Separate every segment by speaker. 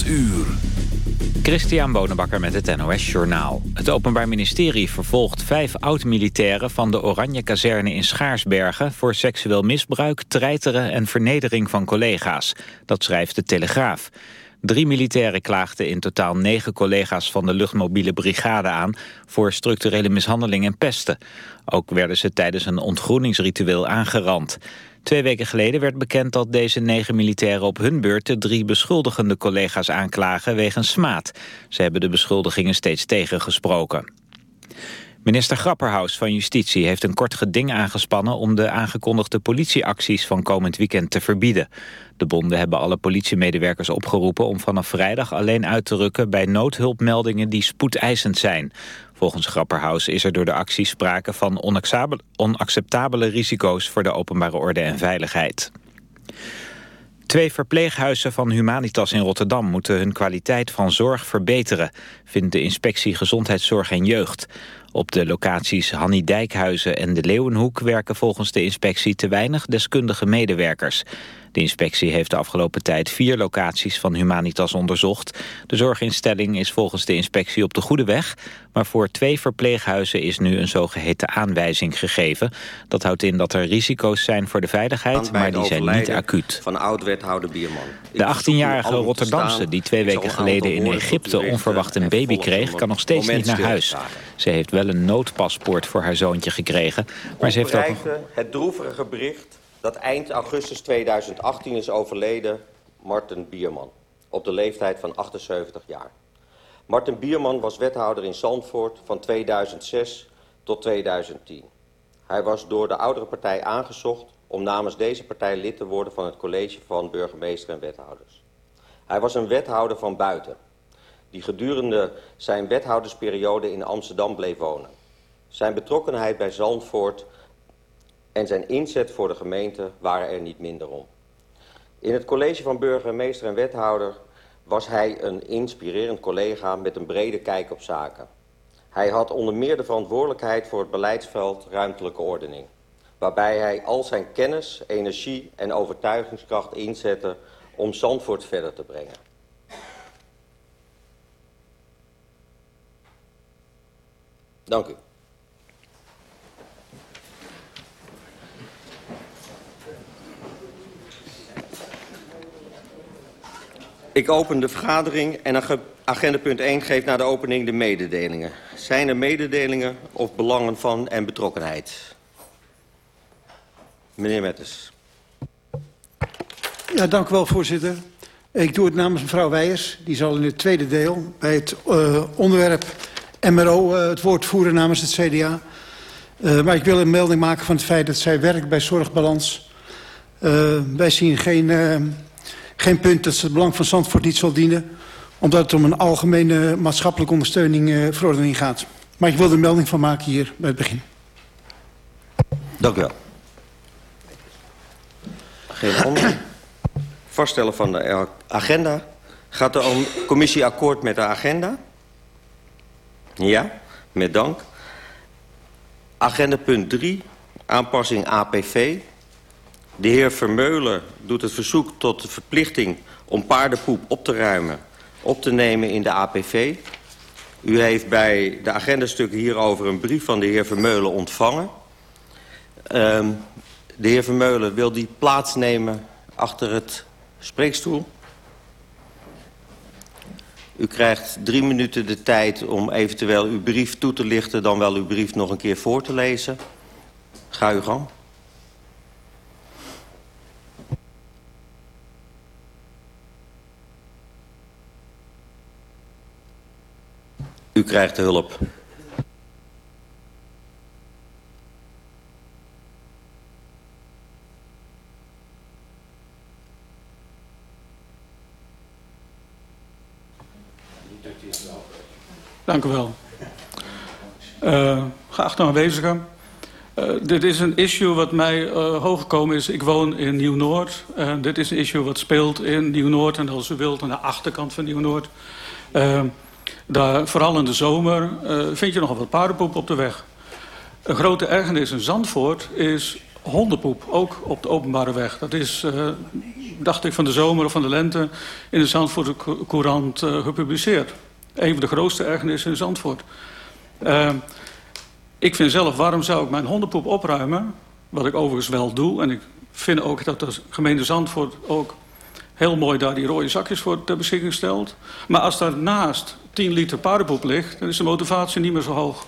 Speaker 1: 8 uur.
Speaker 2: Christian Bonenbakker met het NOS Journaal. Het Openbaar Ministerie vervolgt vijf oud-militairen... van de Oranje Kazerne in Schaarsbergen... voor seksueel misbruik, treiteren en vernedering van collega's. Dat schrijft de Telegraaf. Drie militairen klaagden in totaal negen collega's van de luchtmobiele brigade aan... voor structurele mishandeling en pesten. Ook werden ze tijdens een ontgroeningsritueel aangerand. Twee weken geleden werd bekend dat deze negen militairen op hun beurt... de drie beschuldigende collega's aanklagen wegens smaad. Ze hebben de beschuldigingen steeds tegengesproken. Minister Grapperhaus van Justitie heeft een kort geding aangespannen... om de aangekondigde politieacties van komend weekend te verbieden. De bonden hebben alle politiemedewerkers opgeroepen... om vanaf vrijdag alleen uit te rukken bij noodhulpmeldingen die spoedeisend zijn. Volgens Grapperhaus is er door de actie sprake van onacceptabele risico's... voor de openbare orde en veiligheid. Twee verpleeghuizen van Humanitas in Rotterdam moeten hun kwaliteit van zorg verbeteren, vindt de inspectie Gezondheidszorg en Jeugd. Op de locaties Hanni Dijkhuizen en de Leeuwenhoek werken volgens de inspectie te weinig deskundige medewerkers. De inspectie heeft de afgelopen tijd vier locaties van Humanitas onderzocht. De zorginstelling is volgens de inspectie op de goede weg... maar voor twee verpleeghuizen is nu een zogeheten aanwijzing gegeven. Dat houdt in dat er risico's zijn voor de veiligheid, maar die zijn niet acuut.
Speaker 3: Van oud-wethouder Bierman.
Speaker 2: De 18-jarige Rotterdamse die twee weken geleden in Egypte onverwacht een baby kreeg... kan nog steeds niet naar huis. Ze heeft wel een noodpaspoort voor haar zoontje gekregen. Maar ze heeft ook...
Speaker 3: het droevige bericht dat eind augustus 2018 is overleden Martin Bierman. Op de leeftijd van 78 jaar. Martin Bierman was wethouder in Zandvoort van 2006 tot 2010. Hij was door de oudere partij aangezocht om namens deze partij lid te worden van het college van burgemeester en wethouders. Hij was een wethouder van buiten, die gedurende zijn wethoudersperiode in Amsterdam bleef wonen. Zijn betrokkenheid bij Zandvoort en zijn inzet voor de gemeente waren er niet minder om. In het college van burgemeester en wethouder was hij een inspirerend collega met een brede kijk op zaken. Hij had onder meer de verantwoordelijkheid voor het beleidsveld ruimtelijke ordening. Waarbij hij al zijn kennis, energie en overtuigingskracht inzette om Zandvoort verder te brengen. Dank u. Ik open de vergadering en agenda punt 1 geeft na de opening de mededelingen. Zijn er mededelingen of belangen van en betrokkenheid? Meneer Metters.
Speaker 4: Ja, dank u wel, voorzitter. Ik doe het namens mevrouw Weijers. Die zal in het tweede deel bij het uh, onderwerp MRO uh, het woord voeren namens het CDA. Uh, maar ik wil een melding maken van het feit dat zij werkt bij Zorgbalans. wij zien geen geen punt dat het belang van Zandvoort niet zal dienen... omdat het om een algemene maatschappelijke ondersteuning uh, verordening gaat. Maar ik wil er melding van maken hier bij het begin.
Speaker 3: Dank u wel. Geen onder. Vaststellen van de agenda. Gaat de commissie akkoord met de agenda? Ja, met dank. Agenda punt 3, aanpassing APV. De heer Vermeulen doet het verzoek tot de verplichting om paardenpoep op te ruimen... op te nemen in de APV. U heeft bij de agendastukken hierover een brief van de heer Vermeulen ontvangen. Um, de heer Vermeulen, wil die plaatsnemen achter het spreekstoel? U krijgt drie minuten de tijd om eventueel uw brief toe te lichten... dan wel uw brief nog een keer voor te lezen. Ga uw gang. U krijgt de hulp.
Speaker 5: Dank u wel. Uh, geachte aanwezigen. Uh, dit is een issue wat mij uh, hoog gekomen is. Ik woon in Nieuw-Noord. Uh, dit is een issue wat speelt in Nieuw-Noord. En als u wilt aan de achterkant van Nieuw-Noord. Daar, vooral in de zomer uh, vind je nogal wat paardenpoep op de weg. Een grote ergernis in Zandvoort is hondenpoep, ook op de openbare weg. Dat is, uh, dacht ik, van de zomer of van de lente in de Zandvoortse Courant uh, gepubliceerd. Een van de grootste ergernissen in Zandvoort. Ik vind zelf, waarom zou ik mijn hondenpoep opruimen? Wat ik overigens wel doe. En ik vind ook dat de gemeente Zandvoort ook heel mooi daar die rode zakjes voor ter beschikking stelt. Maar als daarnaast 10 liter paardenpoep ligt, dan is de motivatie niet meer zo hoog.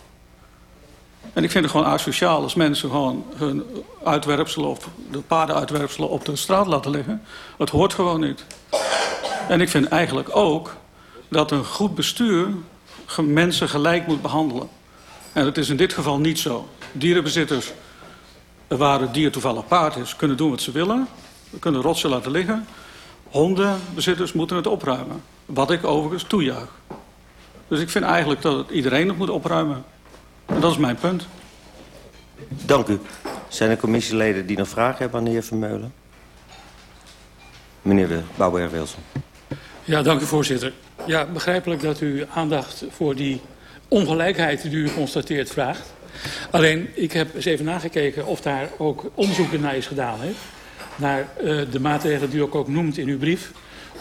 Speaker 5: En ik vind het gewoon asociaal als mensen gewoon hun uitwerpselen of de paardenuitwerpselen op de straat laten liggen. Het hoort gewoon niet. En ik vind eigenlijk ook dat een goed bestuur mensen gelijk moet behandelen. En dat is in dit geval niet zo. Dierenbezitters, waar het dier toevallig paard is, kunnen doen wat ze willen. We kunnen rotsen laten liggen. Hondenbezitters moeten het opruimen. Wat ik overigens toejuich. Dus ik vind eigenlijk dat iedereen het moet opruimen. En dat is mijn punt.
Speaker 3: Dank u. Zijn er commissieleden die nog vragen hebben aan de heer Vermeulen? Meneer Bouwberg-Wilson.
Speaker 1: Ja, dank u voorzitter. Ja, begrijpelijk dat u aandacht voor die ongelijkheid die u constateert vraagt. Alleen, ik heb eens even nagekeken of daar ook onderzoek naar is gedaan. Hè? Naar uh, de maatregelen die u ook, ook noemt in uw brief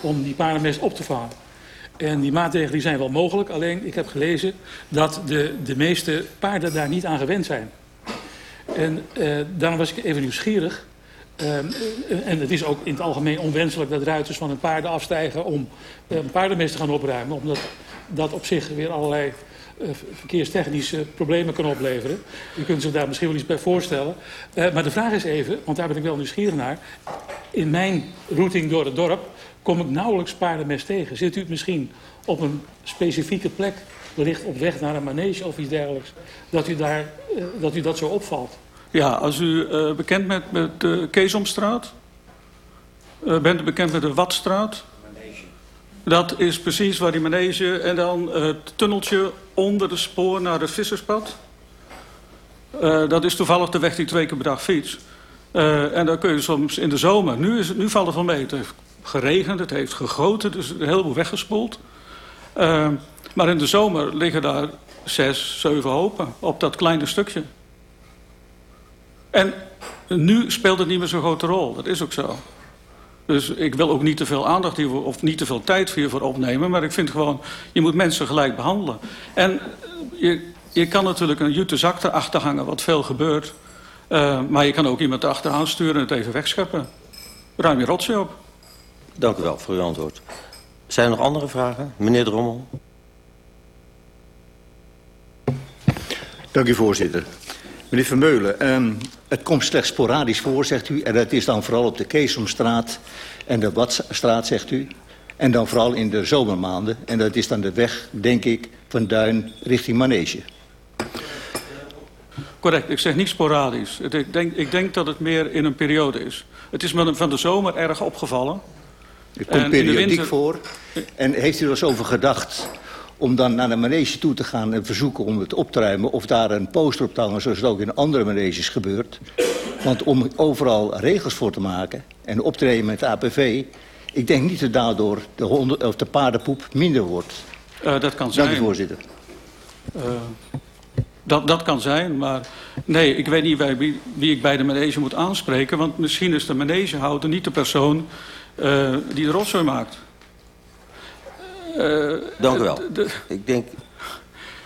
Speaker 1: om die paardenmest op te vangen. En die maatregelen zijn wel mogelijk, alleen ik heb gelezen dat de, de meeste paarden daar niet aan gewend zijn. En uh, daarom was ik even nieuwsgierig. Uh, en het is ook in het algemeen onwenselijk dat ruiters van hun paarden afstijgen om een paardenmest te gaan opruimen. Omdat dat op zich weer allerlei uh, verkeerstechnische problemen kan opleveren. U kunt zich daar misschien wel iets bij voorstellen. Maar de vraag is even, want daar ben ik wel nieuwsgierig naar. In mijn routing door het dorp kom ik nauwelijks paardenmest tegen. Zit u het misschien op een specifieke plek, wellicht op weg naar een manege of iets dergelijks, dat u, daar, uh, dat, u dat zo opvalt?
Speaker 5: Ja, als u uh, bekend bent met de Keesomstraat, uh, bent u bekend met de Watstraat. Dat is precies waar die manege en dan het tunneltje onder de spoor naar het visserspad. Uh, dat is toevallig de weg die twee keer per dag fiets. Uh, en dan kun je soms in de zomer, nu, is het, nu valt het van mee. Geregend, het heeft gegoten, dus een heleboel weggespoeld. Uh, maar in de zomer liggen daar zes, zeven hopen op dat kleine stukje. En nu speelt het niet meer zo'n grote rol, dat is ook zo. Dus ik wil ook niet te veel aandacht hiervoor of niet te veel tijd hiervoor opnemen. Maar ik vind gewoon, je moet mensen gelijk behandelen. En je, je kan natuurlijk een jute zak erachter hangen, wat veel gebeurt. Uh, maar je kan ook iemand achteraan sturen en het even wegscheppen. Ruim je rotje op.
Speaker 3: Dank u wel voor uw antwoord. Zijn er nog andere vragen? Meneer Drommel.
Speaker 6: Dank u, voorzitter. Meneer Vermeulen, um, het komt slechts sporadisch voor, zegt u. En dat is dan vooral op de Keesomstraat en de Watstraat, zegt u. En dan vooral in de zomermaanden. En dat is dan de weg, denk ik, van Duin richting Manege.
Speaker 5: Correct, ik zeg niet sporadisch. Ik denk, ik denk dat het meer in een periode is. Het is me van de zomer erg opgevallen.
Speaker 6: Het komt periodiek winter... voor. En heeft u er eens over gedacht om dan naar de manege toe te gaan en verzoeken om het op te ruimen... of daar een poster op te hangen, zoals het ook in andere maneges gebeurt. Want om overal regels voor te maken en op te nemen met de APV... ik denk niet dat daardoor de, honden, of de paardenpoep minder wordt.
Speaker 5: Uh, dat kan zijn.
Speaker 6: Dank u, voorzitter. Uh,
Speaker 5: dat, dat kan zijn, maar nee, ik weet niet wie, wie ik bij de manege moet aanspreken... want misschien is de manegehouder niet de persoon uh, die de rotzooi maakt.
Speaker 3: Uh, Dank u wel. De, ik denk...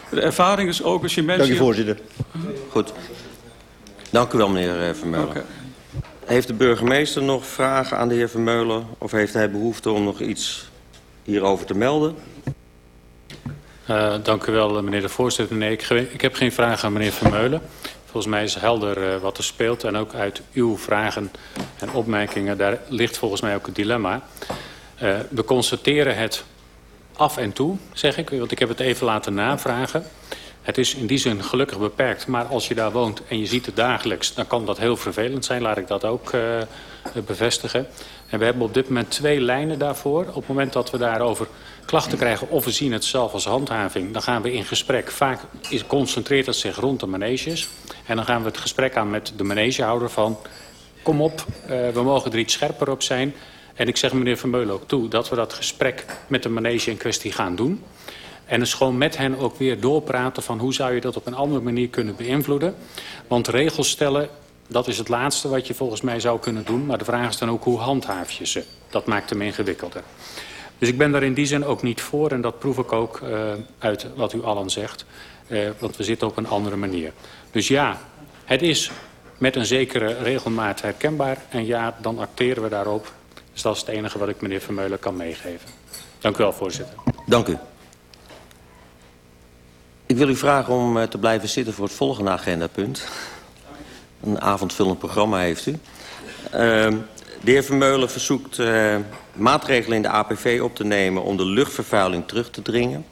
Speaker 5: De ervaring is ook als je mensen...
Speaker 6: Dank u, voorzitter.
Speaker 3: Goed. Dank u wel, meneer Vermeulen. Okay. Heeft de burgemeester nog vragen aan de heer Vermeulen... of heeft hij behoefte om nog iets hierover te melden?
Speaker 7: Uh, dank u wel, meneer de voorzitter. Nee, ik, ik heb geen vragen aan meneer Vermeulen. Volgens mij is helder uh, wat er speelt. En ook uit uw vragen en opmerkingen, daar ligt volgens mij ook het dilemma. Uh, we constateren het af en toe, zeg ik, want ik heb het even laten navragen. Het is in die zin gelukkig beperkt, maar als je daar woont en je ziet het dagelijks... dan kan dat heel vervelend zijn, laat ik dat ook uh, bevestigen. En we hebben op dit moment twee lijnen daarvoor. Op het moment dat we daarover klachten krijgen of we zien het zelf als handhaving... dan gaan we in gesprek. Vaak is, concentreert het zich rond de maneges. En dan gaan we het gesprek aan met de manegehouder van... kom op, uh, we mogen er iets scherper op zijn... En ik zeg meneer Vermeulen ook toe dat we dat gesprek met de manege in kwestie gaan doen. En dus gewoon met hen ook weer doorpraten van hoe zou je dat op een andere manier kunnen beïnvloeden. Want regels stellen dat is het laatste wat je volgens mij zou kunnen doen. Maar de vraag is dan ook hoe handhaaf je ze. Dat maakt hem ingewikkelder. Dus ik ben daar in die zin ook niet voor. En dat proef ik ook uh, uit wat u allen zegt. Uh, want we zitten op een andere manier. Dus ja, het is met een zekere regelmaat herkenbaar. En ja, dan acteren we daarop. Dus dat is het enige wat ik meneer Vermeulen kan meegeven. Dank u wel, voorzitter.
Speaker 3: Dank u. Ik wil u vragen om uh, te blijven zitten voor het volgende agendapunt. Een avondvullend programma heeft u. Uh, de heer Vermeulen verzoekt uh, maatregelen in de APV op te nemen... om de luchtvervuiling terug te dringen.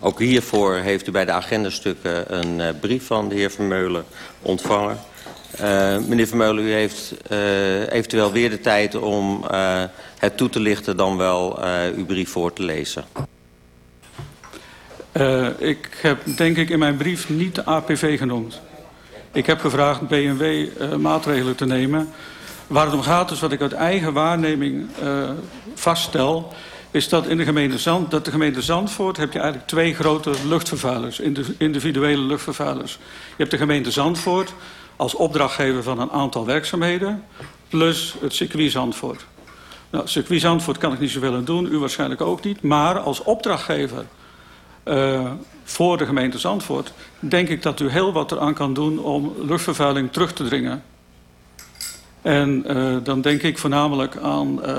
Speaker 3: Ook hiervoor heeft u bij de agendastukken een uh, brief van de heer Vermeulen ontvangen. Uh, meneer Vermeulen, u heeft eventueel weer de tijd om het toe te lichten... dan wel uw brief voor te lezen.
Speaker 5: ik heb denk ik in mijn brief niet de APV genoemd. Ik heb gevraagd BMW maatregelen te nemen. Waar het om gaat is wat ik uit eigen waarneming vaststel is dat in de gemeente, Zand, dat de gemeente Zandvoort heb je eigenlijk twee grote luchtvervuilers, individuele luchtvervuilers. Je hebt de gemeente Zandvoort als opdrachtgever van een aantal werkzaamheden, plus het circuit Zandvoort. Nou, circuit Zandvoort kan ik niet zoveel aan doen, u waarschijnlijk ook niet, maar als opdrachtgever uh, voor de gemeente Zandvoort denk ik dat u heel wat eraan kan doen om luchtvervuiling terug te dringen. En uh, dan denk ik voornamelijk aan uh,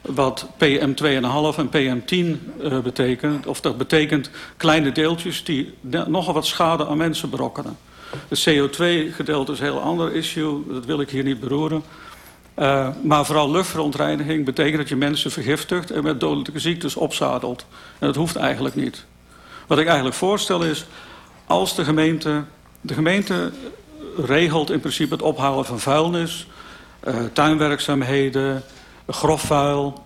Speaker 5: wat PM2,5 en PM10 uh, betekent. Of dat betekent kleine deeltjes die nogal wat schade aan mensen berokkenen. Het CO2-gedeelte is een heel ander issue, dat wil ik hier niet beroeren. Maar vooral luchtverontreiniging betekent dat je mensen vergiftigt en met dodelijke ziektes opzadelt. En dat hoeft eigenlijk niet. Wat ik eigenlijk voorstel is, als de gemeente... De gemeente regelt in principe het ophalen van vuilnis, tuinwerkzaamheden, grofvuil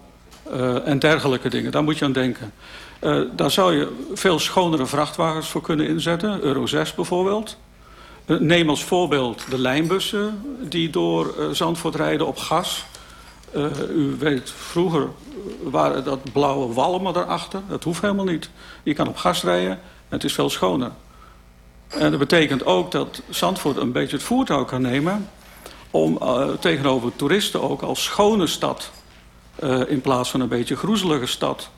Speaker 5: uh, en dergelijke dingen. Daar moet je aan denken. Uh, daar zou je veel schonere vrachtwagens voor kunnen inzetten. Euro 6 bijvoorbeeld. Neem als voorbeeld de lijnbussen die door Zandvoort rijden op gas. u weet, vroeger waren dat blauwe walmen daarachter. Dat hoeft helemaal niet. Je kan op gas rijden en het is veel schoner. En dat betekent ook dat Zandvoort een beetje het voertuig kan nemen om uh, tegenover toeristen ook als schone stad... Uh, in plaats van een beetje groezelige stad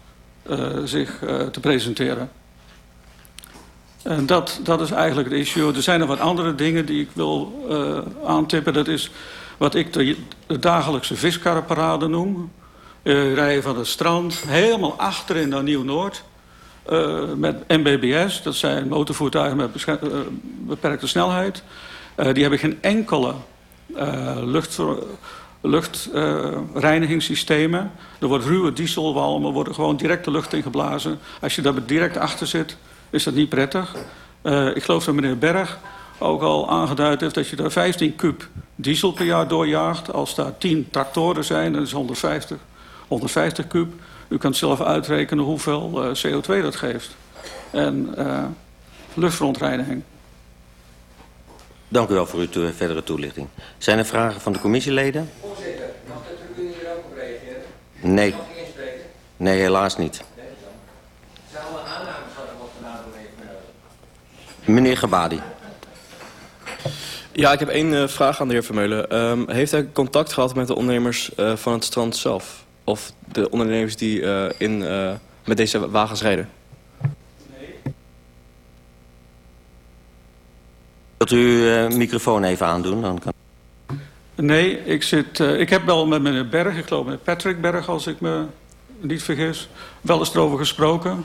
Speaker 5: uh, zich te presenteren. En dat, dat is eigenlijk het issue. Er zijn nog wat andere dingen die ik wil aantippen. Dat is wat ik de, dagelijkse viskarrenparade noem. rijden van het strand, helemaal achterin naar Nieuw-Noord... met MBBS, dat zijn motorvoertuigen met beperkte snelheid... die hebben geen enkele lucht, luchtreinigingssystemen. Er wordt ruwe dieselwalmen, worden gewoon direct de lucht ingeblazen. Als je daar direct achter zit, is dat niet prettig. Uh, ik geloof dat meneer Berg ook al aangeduid heeft dat je daar 15 kub diesel per jaar doorjaagt. Als daar 10 tractoren zijn, dan is 150, 150 kub. U kan zelf uitrekenen hoeveel uh, CO2 dat geeft. En luchtverontreiniging.
Speaker 3: Dank u wel voor uw verdere toelichting. Zijn er vragen van de commissieleden?
Speaker 8: Voorzitter, mag de tribune hier ook op reageren?
Speaker 3: Nee. Nee, helaas niet. Meneer Gabadi.
Speaker 9: Ja, ik heb één uh, vraag aan de heer Vermeulen. Um, heeft hij contact gehad met de ondernemers uh, van het strand zelf? Of de ondernemers die uh, in, met deze wagens rijden?
Speaker 3: Wilt u uw uh, microfoon even aandoen? Dan kan...
Speaker 5: Nee, ik, zit, uh, ik heb wel met meneer Berg, ik geloof met Patrick Berg als ik me niet vergis, wel eens erover gesproken.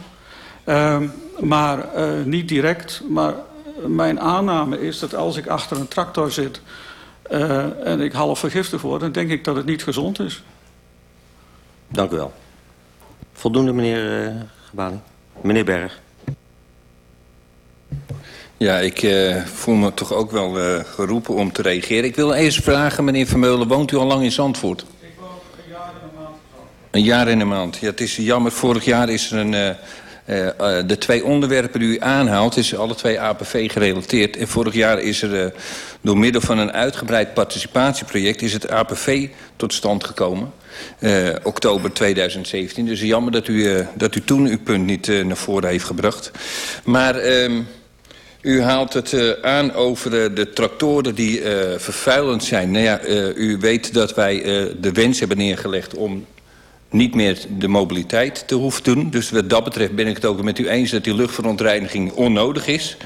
Speaker 5: Uh, maar uh, niet direct. Maar mijn aanname is dat als ik achter een tractor zit en ik half vergiftigd word, dan denk ik dat het niet gezond is.
Speaker 3: Dank u wel. Voldoende, meneer Gebali. Meneer Berg.
Speaker 10: Ja, ik uh, voel me toch ook wel uh, geroepen om te reageren. Ik wil eerst vragen, meneer Vermeulen, woont u al lang in Zandvoort?
Speaker 5: Ik woon een jaar en een maand.
Speaker 10: Een jaar en een maand. Ja, het is jammer. Vorig jaar is er een... Uh, uh, de twee onderwerpen die u aanhaalt, is alle twee APV gerelateerd. En vorig jaar is er door middel van een uitgebreid participatieproject... is het APV tot stand gekomen. Uh, oktober 2017. Dus jammer dat u, dat u toen uw punt niet naar voren heeft gebracht. Maar... U haalt het uh, aan over uh, de tractoren die uh, vervuilend zijn. Nou ja, u weet dat wij de wens hebben neergelegd om niet meer de mobiliteit te hoeven doen. Dus wat dat betreft ben ik het ook met u eens dat die luchtverontreiniging onnodig is.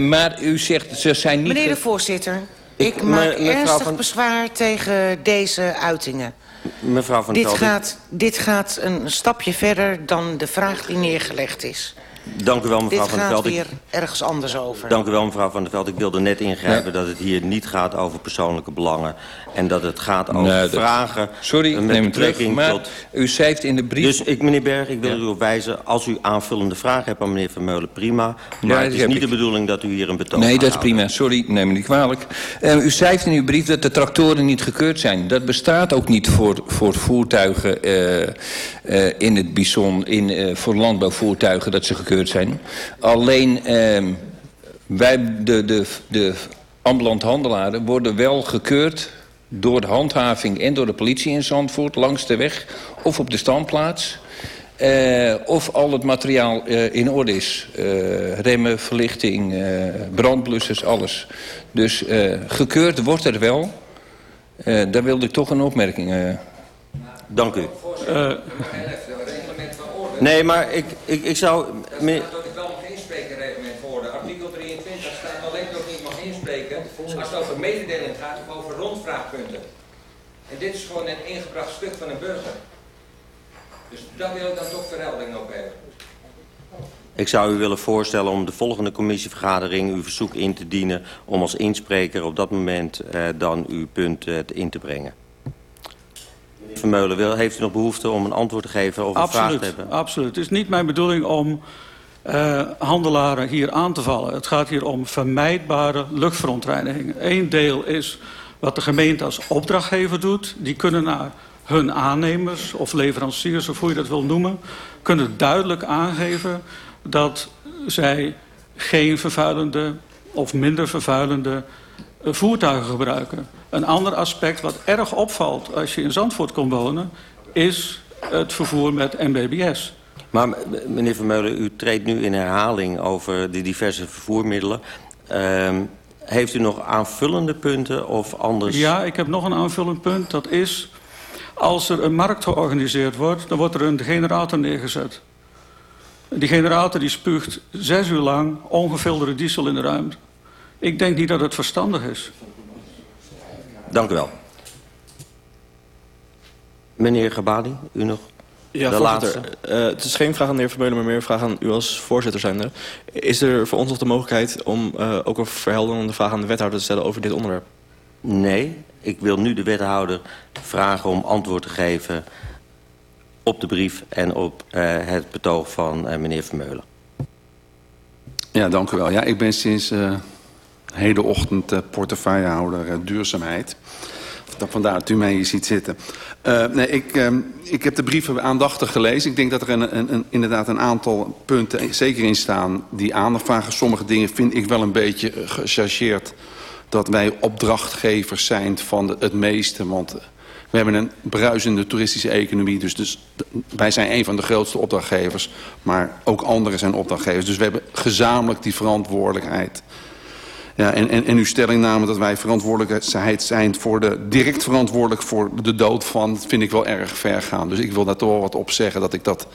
Speaker 10: maar u zegt, ze zijn niet...
Speaker 11: Meneer de voorzitter, ik, ik maak ernstig van... bezwaar tegen deze uitingen.
Speaker 3: Mevrouw van
Speaker 11: dit gaat, dit gaat een stapje verder dan de vraag die neergelegd is.
Speaker 3: Dank u wel, mevrouw
Speaker 11: Dit
Speaker 3: Van der Veld.
Speaker 11: Dit gaat weer ergens anders over.
Speaker 3: Dank u wel, mevrouw Van der Veld. Ik wilde net ingrijpen dat het hier niet gaat over persoonlijke belangen. En dat het gaat over nee, vragen...
Speaker 10: Sorry, met neem terug, maar tot... u schrijft in de brief...
Speaker 3: Dus ik, meneer Berg, ik wil ja. u op wijzen... als u aanvullende vragen hebt aan meneer Vermeulen, prima. Maar ja, het is niet ik. de bedoeling dat u hier een betoog
Speaker 10: Nee, dat is prima. Sorry, neem me niet kwalijk. Uh, u schrijft in uw brief dat de tractoren niet gekeurd zijn. Dat bestaat ook niet voor, voor voertuigen uh, uh, in het bison... In, voor landbouwvoertuigen dat ze gekeurd zijn. Alleen wij, de, de, de ambulant handelaren, worden wel gekeurd door de handhaving en door de politie in Zandvoort... langs de weg of op de standplaats. Uh, of al het materiaal uh, in orde is. Uh, remmen, verlichting, brandblussers, alles. Dus gekeurd wordt er wel. daar wilde ik toch een opmerking...
Speaker 3: Dank u. nee, maar ik, ik, ik zou... Meneer...
Speaker 8: als het over mededeling gaat of over rondvraagpunten. En dit is gewoon een ingebracht stuk van een burger. Dus daar wil ik dan toch verheldering op hebben.
Speaker 3: Ik zou u willen voorstellen om de volgende commissievergadering uw verzoek in te dienen... om als inspreker op dat moment eh, dan uw punt eh, in te brengen. Vermeulen, wil, heeft u nog behoefte om een antwoord te geven of een vraag te hebben?
Speaker 5: Absoluut. Het is niet mijn bedoeling om uh, handelaren hier aan te vallen. Het gaat hier om vermijdbare luchtverontreiniging. Eén deel is wat de gemeente als opdrachtgever doet. Die kunnen naar hun aannemers of leveranciers, of hoe je dat wil noemen... kunnen duidelijk aangeven dat zij geen vervuilende of minder vervuilende voertuigen gebruiken. Een ander aspect wat erg opvalt als je in Zandvoort komt wonen... is het vervoer met MBBS.
Speaker 3: Maar meneer Vermeulen, u treedt nu in herhaling over de diverse vervoermiddelen. Uh, heeft u nog aanvullende punten of anders?
Speaker 5: Ja, ik heb nog een aanvullend punt. Dat is, als er een markt georganiseerd wordt... dan wordt er een generator neergezet. Die generator die spuugt zes uur lang ongefilterde diesel in de ruimte. Ik denk niet dat het verstandig is.
Speaker 3: Dank u wel. Meneer Gabadi, u nog?
Speaker 9: Ja, de voorzitter. Uh, het is geen vraag aan de heer Vermeulen, maar meer een vraag aan u als voorzitter zijnde. Is er voor ons nog de mogelijkheid om uh, ook een verhelderende vraag aan de wethouder te stellen over dit onderwerp?
Speaker 3: Nee, ik wil nu de wethouder vragen om antwoord te geven op de brief en op uh, het betoog van meneer Vermeulen.
Speaker 12: Ja, dank u wel. Ja, ik ben sinds hedenochtend portefeuillehouder duurzaamheid. Vandaar dat u mij hier ziet zitten. Uh, nee, ik, uh, ik heb de brieven aandachtig gelezen. Ik denk dat er een, een, een, inderdaad een aantal punten zeker in staan die aandacht vragen. Sommige dingen vind ik wel een beetje gechargeerd dat wij opdrachtgevers zijn van het meeste. Want we hebben een bruisende toeristische economie. Dus, dus wij zijn een van de grootste opdrachtgevers. Maar ook anderen zijn opdrachtgevers. Dus we hebben gezamenlijk die verantwoordelijkheid. Ja, en, en, en uw stellingname dat wij verantwoordelijkheid zijn voor de, direct verantwoordelijk voor de dood van, vind ik wel erg ver gaan. Dus ik wil daar toch wel wat op zeggen dat ik dat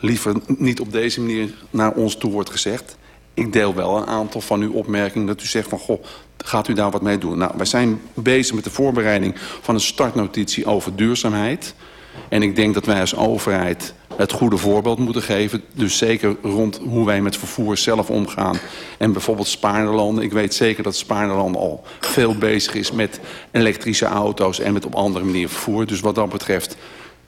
Speaker 12: liever niet op deze manier naar ons toe wordt gezegd. Ik deel wel een aantal van uw opmerkingen dat u zegt van goh, gaat u daar wat mee doen? Nou, wij zijn bezig met de voorbereiding van een startnotitie over duurzaamheid. En ik denk dat wij als overheid het goede voorbeeld moeten geven. Dus zeker rond hoe wij met vervoer zelf omgaan. En bijvoorbeeld Spaarnelanden. Ik weet zeker dat Spaarnelanden al veel bezig is met elektrische auto's... en met op andere manier vervoer. Dus wat dat betreft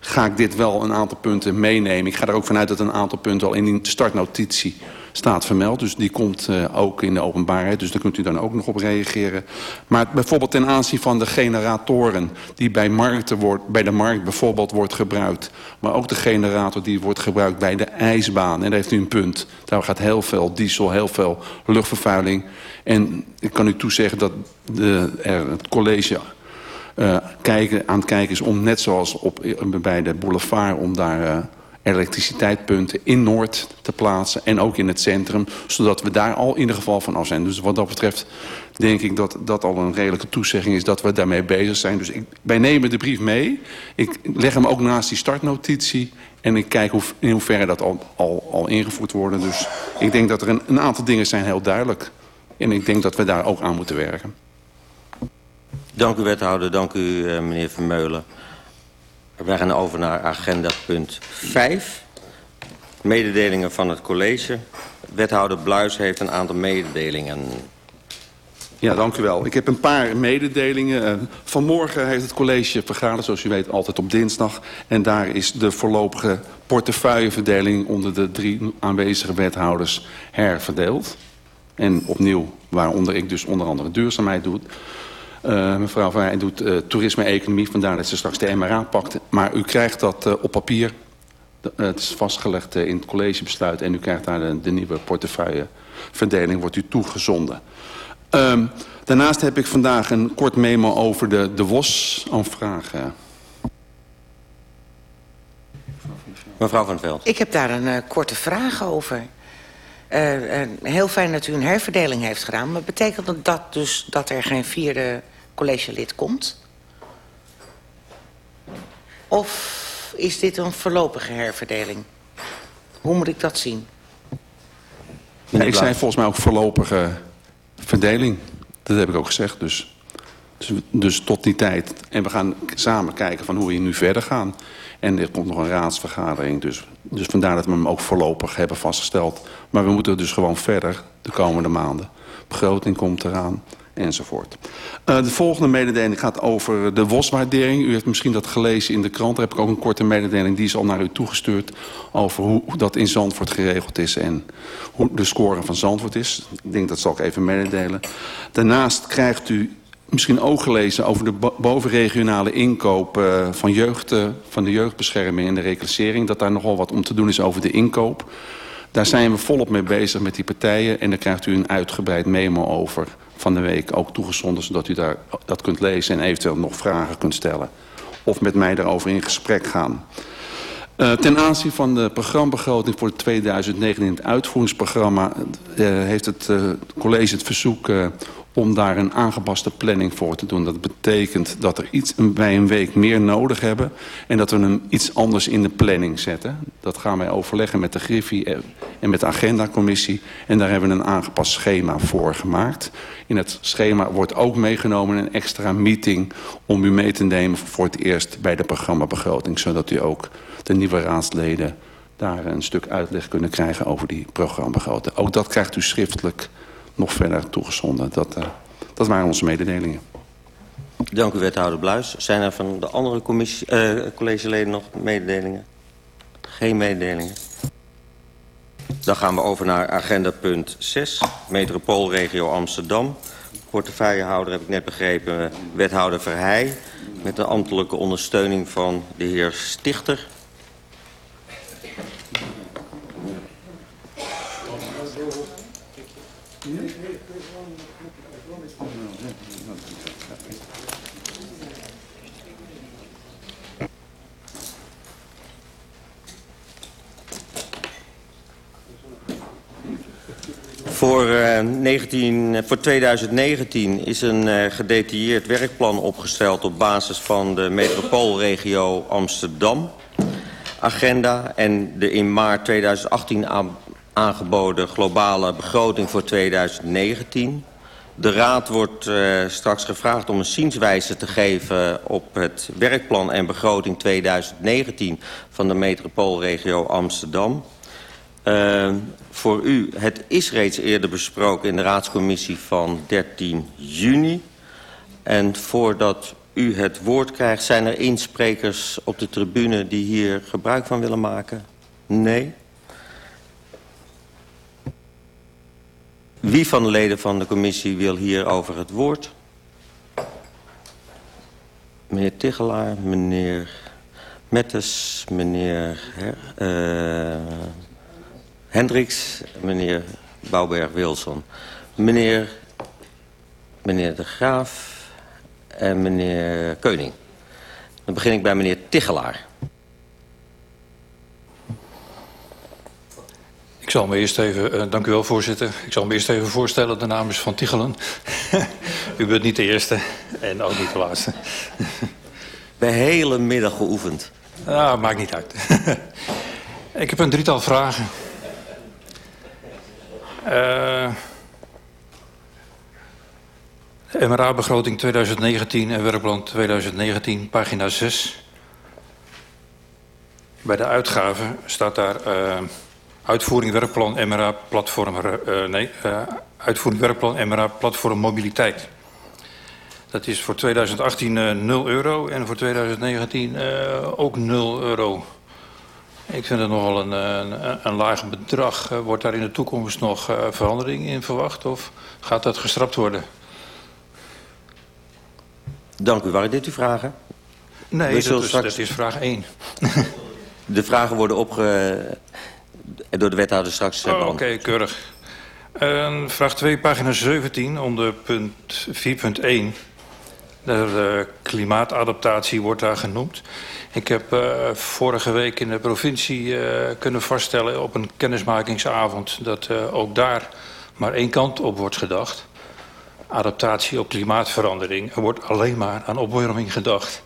Speaker 12: ga ik dit wel een aantal punten meenemen. Ik ga er ook vanuit dat een aantal punten al in die startnotitie staat vermeld. Dus die komt uh, ook in de openbaarheid. Dus daar kunt u dan ook nog op reageren. Maar bijvoorbeeld ten aanzien van de generatoren... die bij, markten wordt, bij de markt bijvoorbeeld wordt gebruikt. Maar ook de generator die wordt gebruikt bij de ijsbaan. En daar heeft u een punt. Daar gaat heel veel diesel, heel veel luchtvervuiling. En ik kan u toezeggen dat de, er, het college... Uh, kijken, aan het kijken is om net zoals op, bij de boulevard... om daar... Uh, elektriciteitspunten in Noord te plaatsen en ook in het centrum, zodat we daar al in ieder geval van af zijn. Dus wat dat betreft denk ik dat dat al een redelijke toezegging is dat we daarmee bezig zijn. Dus ik, wij nemen de brief mee. Ik leg hem ook naast die startnotitie en ik kijk hoe, in hoeverre dat al, al, ingevoerd worden. Dus ik denk dat er een, een aantal dingen zijn heel duidelijk. En ik denk dat we daar ook aan moeten werken.
Speaker 3: Dank u wethouder, dank u eh, meneer Vermeulen. We gaan over naar agenda punt 5. Mededelingen van het college. Wethouder Bluis heeft een aantal mededelingen.
Speaker 12: Ja, dank u wel. Ik heb een paar mededelingen. Eh, vanmorgen heeft het college vergaderd, zoals u weet, altijd op dinsdag. En daar is de voorlopige portefeuilleverdeling onder de drie aanwezige wethouders herverdeeld. En opnieuw, waaronder ik dus onder andere duurzaamheid doe. Uh, mevrouw Van Rijn doet uh, toerisme-economie, vandaar dat ze straks de MRA pakt. Maar u krijgt dat uh, op papier. De, het is vastgelegd in het collegebesluit en u krijgt daar de, de nieuwe portefeuilleverdeling, wordt u toegezonden. Um, daarnaast heb ik vandaag een kort memo over de, de WOS-aanvraag.
Speaker 3: Mevrouw van Veld.
Speaker 11: Ik heb daar een korte vraag over. heel fijn dat u een herverdeling heeft gedaan. Maar betekent dat dus dat er geen vierde collegelid komt? Of is dit een voorlopige herverdeling? Hoe moet ik dat zien?
Speaker 12: Nee, ik zei volgens mij ook voorlopige verdeling. Dat heb ik ook gezegd. Dus, dus, dus, tot die tijd. En we gaan samen kijken van hoe we nu verder gaan. En er komt nog een raadsvergadering. Dus, dus vandaar dat we hem ook voorlopig hebben vastgesteld. Maar we moeten dus gewoon verder de komende maanden. Begroting komt eraan enzovoort. Uh, de volgende mededeling gaat over de WOS-waardering. U heeft misschien dat gelezen in de krant. Daar heb ik ook een korte mededeling. Die is al naar u toegestuurd over hoe, dat in Zandvoort geregeld is... en hoe de score van Zandvoort is. Ik denk dat zal ik even mededelen. Daarnaast krijgt u misschien ook gelezen over de bovenregionale inkoop uh, van, jeugd, uh, van de jeugdbescherming en de reclassering. Dat daar nogal wat om te doen is over de inkoop. Daar zijn we volop mee bezig met die partijen. En daar krijgt u een uitgebreid memo over van de week ook toegezonden... zodat u daar, dat kunt lezen en eventueel nog vragen kunt stellen. Of met mij daarover in gesprek gaan. Uh, ten aanzien van de programmabegroting voor 2019 in het uitvoeringsprogramma... Uh, heeft het uh, college het verzoek om daar een aangepaste planning voor te doen. Dat betekent dat er iets, wij een week meer nodig hebben... en dat we hem iets anders in de planning zetten. Dat gaan wij overleggen met de Griffie en met de agendacommissie. En daar hebben we een aangepast schema voor gemaakt. In het schema wordt ook meegenomen een extra meeting... om u mee te nemen voor het eerst bij de programmabegroting... zodat u ook de nieuwe raadsleden daar een stuk uitleg kunnen krijgen over die programmabegroting. Ook dat krijgt u schriftelijk nog verder toegezonden. Dat, uh, dat waren onze mededelingen.
Speaker 3: Dank u, wethouder Bluis. Zijn er van de andere commissie, uh, collegeleden nog mededelingen? Geen mededelingen. Dan gaan we over naar agenda punt 6. Metropoolregio Amsterdam. Portefeuillehouder heb ik net begrepen, wethouder Verheij. Met de ambtelijke ondersteuning van de heer Stichter. Voor, uh, 19, voor 2019 is een uh, gedetailleerd werkplan opgesteld... op basis van de metropoolregio Amsterdam agenda... en de in maart 2018 aangeboden globale begroting voor 2019. De Raad wordt uh, straks gevraagd om een zienswijze te geven op het werkplan en begroting 2019 van de metropoolregio Amsterdam. Uh, voor u, het is reeds eerder besproken in de raadscommissie van 13 juni. En voordat u het woord krijgt, zijn er insprekers op de tribune die hier gebruik van willen maken? Nee? Wie van de leden van de commissie wil hier over het woord? Meneer Tichelaar, meneer Mettes, meneer uh, Hendricks, meneer Bouwberg-Wilson. Meneer, meneer De Graaf en meneer Keuning. Dan begin ik bij meneer Tichelaar.
Speaker 13: Zal me eerst even, uh, dank u wel voorzitter. Ik zal me eerst even voorstellen, de naam is Van Tichelen. u bent niet de eerste en ook niet de laatste.
Speaker 3: de hele middag geoefend.
Speaker 13: Nou, maakt niet uit. ik heb een drietal vragen. Uh, MRA-begroting 2019 en werkplan 2019, pagina 6. Bij de uitgaven staat daar uh, uitvoering werkplan MRA platform, uh, nee, uh, uitvoering werkplan MRA platform mobiliteit. Dat is voor 2018 uh, 0 euro en voor 2019 ook 0 euro. Ik vind het nogal een, een, een laag bedrag. wordt daar in de toekomst nog verandering in verwacht of gaat dat gestrapt worden?
Speaker 3: Dank u. Waren dit uw vragen?
Speaker 13: Nee, dat is, straks... dat is vraag 1.
Speaker 3: De vragen worden opge... door de wethouder straks
Speaker 13: oh, Oké, okay, keurig. Uh, vraag 2, pagina 17, onder punt 4.1. De klimaatadaptatie wordt daar genoemd. Ik heb uh, vorige week in de provincie uh, kunnen vaststellen op een kennismakingsavond... dat ook daar maar één kant op wordt gedacht adaptatie op klimaatverandering. Er wordt alleen maar aan opwarming gedacht.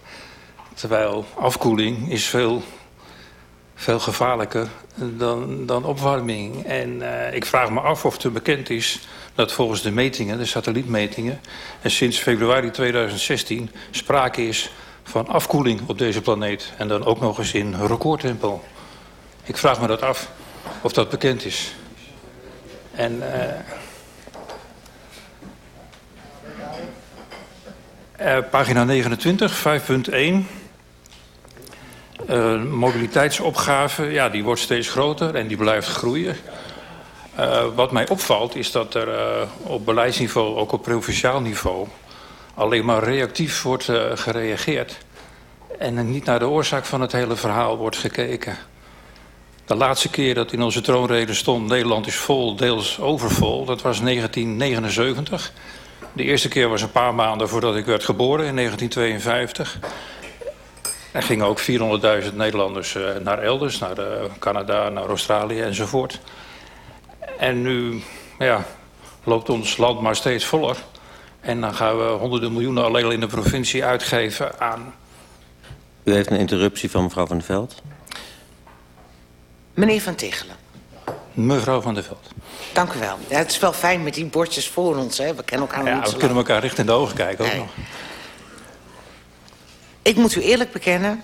Speaker 13: Terwijl afkoeling is veel, veel gevaarlijker dan, dan opwarming. En uh, ik vraag me af of het bekend is dat volgens de metingen, de satellietmetingen... en sinds februari 2016 sprake is van afkoeling op deze planeet. En dan ook nog eens in recordtempo. Ik vraag me dat af of dat bekend is. En... Uh, Uh, pagina 29, 5.1. Uh, mobiliteitsopgave, ja, die wordt steeds groter en die blijft groeien. Uh, wat mij opvalt is dat er uh, op beleidsniveau, ook op provinciaal niveau... alleen maar reactief wordt gereageerd. En niet naar de oorzaak van het hele verhaal wordt gekeken. De laatste keer dat in onze troonrede stond... Nederland is vol, deels overvol, dat was 1979... De eerste keer was een paar maanden voordat ik werd geboren in 1952. Er gingen ook 400.000 Nederlanders uh, naar elders, naar uh, Canada, naar Australië enzovoort. En nu ja, loopt ons land maar steeds voller. En dan gaan we honderden miljoenen alleen in de provincie uitgeven aan...
Speaker 3: U heeft een interruptie van mevrouw Van der Veld.
Speaker 11: Meneer Van Tichelen.
Speaker 13: Mevrouw Van der Veld.
Speaker 11: Dank u wel. Ja, het is wel fijn met die bordjes voor ons. Hè. We kennen elkaar
Speaker 13: ja,
Speaker 11: niet
Speaker 13: we kunnen elkaar recht in de ogen kijken ook
Speaker 11: nee.
Speaker 13: nog.
Speaker 11: Ik moet u eerlijk bekennen...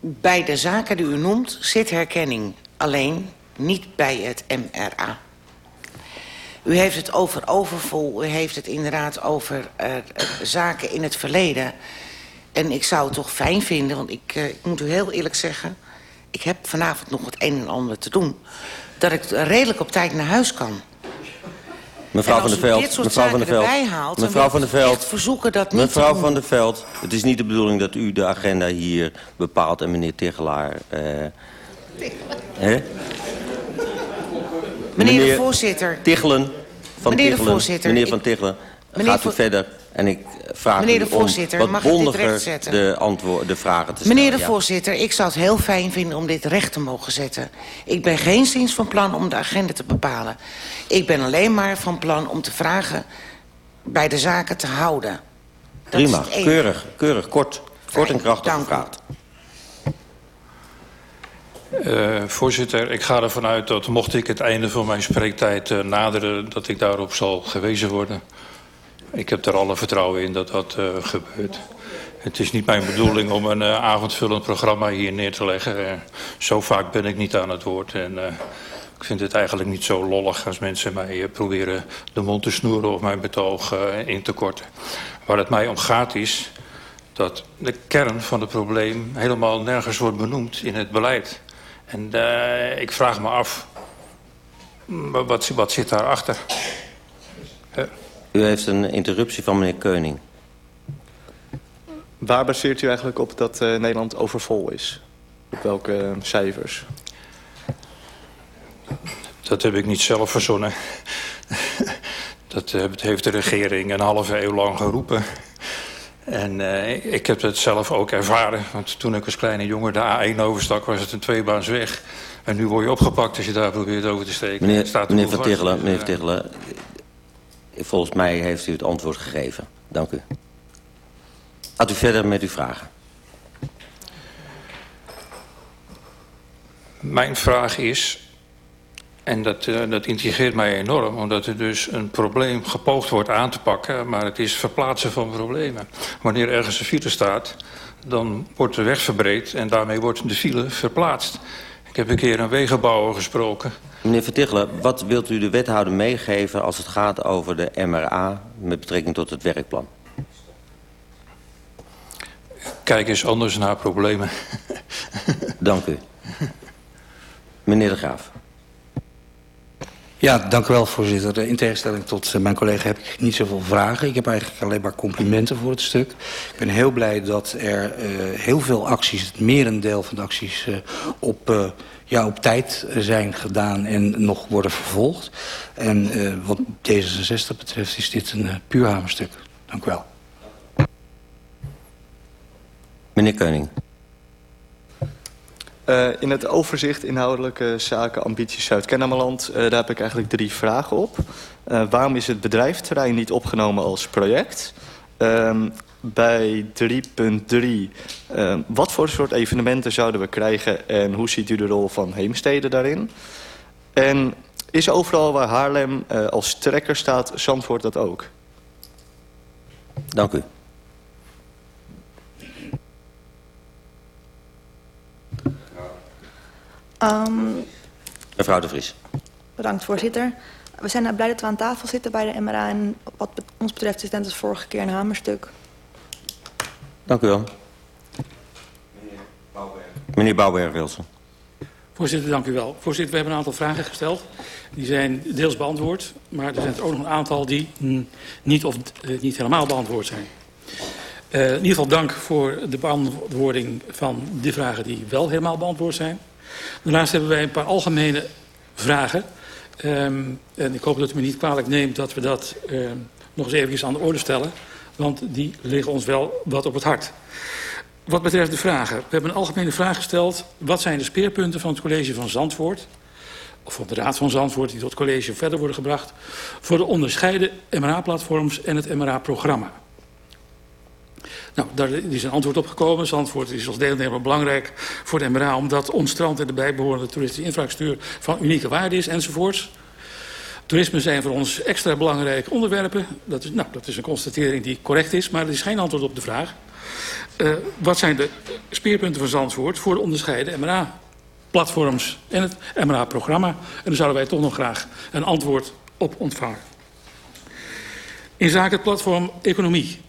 Speaker 11: bij de zaken die u noemt zit herkenning. Alleen niet bij het MRA. U heeft het over overvol. U heeft het inderdaad over uh, zaken in het verleden. En ik zou het toch fijn vinden, want ik, uh, ik moet u heel eerlijk zeggen... ik heb vanavond nog het een en ander te doen dat ik redelijk op tijd naar huis kan.
Speaker 3: Mevrouw van der Veld, mevrouw van der Veld,
Speaker 11: haalt,
Speaker 3: mevrouw van der Veld,
Speaker 11: verzoeken dat niet
Speaker 3: mevrouw van der Veld, het is niet de bedoeling dat u de agenda hier bepaalt en meneer Tegelaar. Uh,
Speaker 11: hè? Meneer, de voorzitter.
Speaker 3: Tichelen, van
Speaker 11: meneer
Speaker 3: Tichelen,
Speaker 11: de voorzitter.
Speaker 3: Meneer van Tichelen,
Speaker 11: meneer
Speaker 3: gaat u verder. En ik vraag
Speaker 11: Meneer de voorzitter,
Speaker 3: om
Speaker 11: mag ik dit rechtzetten?
Speaker 3: de, antwoord, de vragen te stellen.
Speaker 11: Meneer de
Speaker 3: ja.
Speaker 11: voorzitter, ik zou het heel fijn vinden om dit recht te mogen zetten. Ik ben geen zins van plan om de agenda te bepalen. Ik ben alleen maar van plan om te vragen bij de zaken te houden. Dat
Speaker 3: Prima, keurig, keurig, kort, kort en krachtig
Speaker 11: dank u.
Speaker 3: gevraagd.
Speaker 13: Uh, voorzitter, ik ga ervan uit dat mocht ik het einde van mijn spreektijd uh, naderen... dat ik daarop zal gewezen worden. Ik heb er alle vertrouwen in dat dat uh, gebeurt. Het is niet mijn bedoeling om een uh, avondvullend programma hier neer te leggen. Uh, zo vaak ben ik niet aan het woord. En ik vind het eigenlijk niet zo lollig als mensen mij proberen de mond te snoeren of mijn betoog in te korten. Waar het mij om gaat is dat de kern van het probleem helemaal nergens wordt benoemd in het beleid. En ik vraag me af, wat, zit daarachter? Uh,
Speaker 3: U heeft een interruptie van meneer Keuning.
Speaker 9: Waar baseert u eigenlijk op dat uh, Nederland overvol is? Op welke uh, cijfers?
Speaker 13: Dat heb ik niet zelf verzonnen. dat heeft de regering een halve eeuw lang geroepen. En uh, ik heb het zelf ook ervaren. Want toen ik als kleine jongen de A1 overstak was het een tweebaans weg. En nu word je opgepakt als je daar probeert over te steken.
Speaker 3: Meneer,
Speaker 13: Staat
Speaker 3: meneer
Speaker 13: ervoor
Speaker 3: Van. Tichelen, meneer Van volgens mij heeft u het antwoord gegeven. Dank u. Gaat u verder met uw vragen.
Speaker 13: Mijn vraag is, en dat, uh, dat intrigeert mij enorm... omdat er dus een probleem gepoogd wordt aan te pakken... maar het is verplaatsen van problemen. Wanneer ergens een file staat, dan wordt de weg verbreed... en daarmee wordt de file verplaatst. Ik heb een keer een wegenbouwer gesproken.
Speaker 3: Meneer Van Tichelen, wat wilt u de wethouder meegeven... als het gaat over de MRA met betrekking tot het werkplan?
Speaker 13: Kijk eens anders naar problemen.
Speaker 3: Dank u. Meneer De Graaf.
Speaker 14: Ja, dank u wel, voorzitter. In tegenstelling tot mijn collega heb ik niet zoveel vragen. Ik heb eigenlijk alleen maar complimenten voor het stuk. Ik ben heel blij dat er uh, heel veel acties, het merendeel van de acties, uh, op, ja, op tijd zijn gedaan en nog worden vervolgd. En wat D66 betreft is dit een puur hamerstuk. Dank u wel.
Speaker 3: Meneer Keuning.
Speaker 15: Uh, in het overzicht inhoudelijke zaken ambities Zuid-Kennemerland... Uh, daar heb ik eigenlijk drie vragen op. Uh, waarom is het bedrijfterrein niet opgenomen als project? bij 3.3, wat voor soort evenementen zouden we krijgen... en hoe ziet u de rol van Heemstede daarin? En is overal waar Haarlem als trekker staat, Zandvoort dat ook?
Speaker 3: Dank u.
Speaker 16: Um,
Speaker 3: Mevrouw de Vries.
Speaker 16: Bedankt, voorzitter. We zijn blij dat we aan tafel zitten bij de MRA. En wat ons betreft is het net als vorige keer een hamerstuk.
Speaker 3: Dank u wel. Meneer Bouwberg-Wilson.
Speaker 1: Voorzitter, dank u wel. Voorzitter, we hebben een aantal vragen gesteld. Die zijn deels beantwoord, maar er zijn er ook nog een aantal die niet, of, uh, niet helemaal beantwoord zijn. Uh, in ieder geval dank voor de beantwoording van de vragen die wel helemaal beantwoord zijn. Daarnaast hebben wij een paar algemene vragen. Um, en ik hoop dat u me niet kwalijk neemt dat we dat uh, nog eens even aan de orde stellen. Want die liggen ons wel wat op het hart. Wat betreft de vragen. We hebben een algemene vraag gesteld. Wat zijn de speerpunten van het college van Zandvoort? Of van de raad van Zandvoort die tot college verder worden gebracht. Voor de onderscheiden MRA-platforms en het MRA-programma. Nou, daar is een antwoord op gekomen. Zandvoort is als deelnemer belangrijk voor de MRA... omdat ons strand en de bijbehorende toeristische infrastructuur van unieke waarde is enzovoorts. Toerisme zijn voor ons extra belangrijke onderwerpen. Dat is, nou, dat is een constatering die correct is, maar er is geen antwoord op de vraag. Uh, wat zijn de speerpunten van Zandvoort voor de onderscheiden MRA-platforms en het MRA-programma? En daar zouden wij toch nog graag een antwoord op ontvangen. In zaken platform economie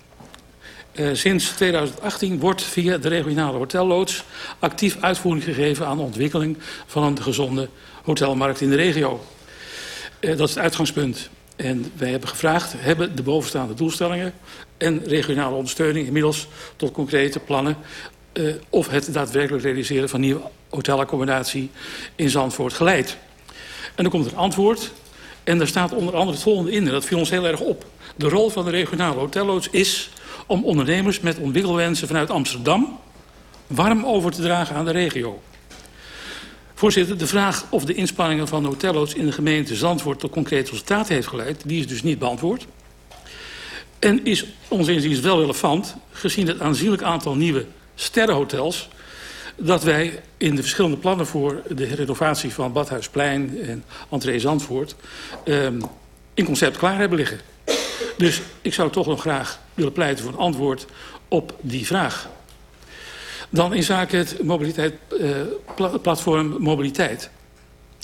Speaker 1: Uh, sinds 2018 wordt via de regionale hotelloods actief uitvoering gegeven aan de ontwikkeling van een gezonde hotelmarkt in de regio. Uh, dat is het uitgangspunt. En wij hebben gevraagd, hebben de bovenstaande doelstellingen en regionale ondersteuning inmiddels tot concrete plannen uh, of het daadwerkelijk realiseren van nieuwe hotelaccommodatie in Zandvoort geleid. En dan komt een antwoord en daar staat onder andere het volgende in en dat viel ons heel erg op. De rol van de regionale hotelloods is om ondernemers met ontwikkelwensen vanuit Amsterdam warm over te dragen aan de regio. Voorzitter, de vraag of de inspanningen van de hotelloods in de gemeente Zandvoort tot concreet resultaat heeft geleid, die is dus niet beantwoord. En is ons inziens wel relevant, gezien het aanzienlijk aantal nieuwe sterrenhotels, dat wij in de verschillende plannen voor de renovatie van Badhuisplein en Entree Zandvoort um, in concept klaar hebben liggen. Dus ik zou toch nog graag willen pleiten voor een antwoord op die vraag. Dan in zaken het mobiliteit, uh, platform mobiliteit.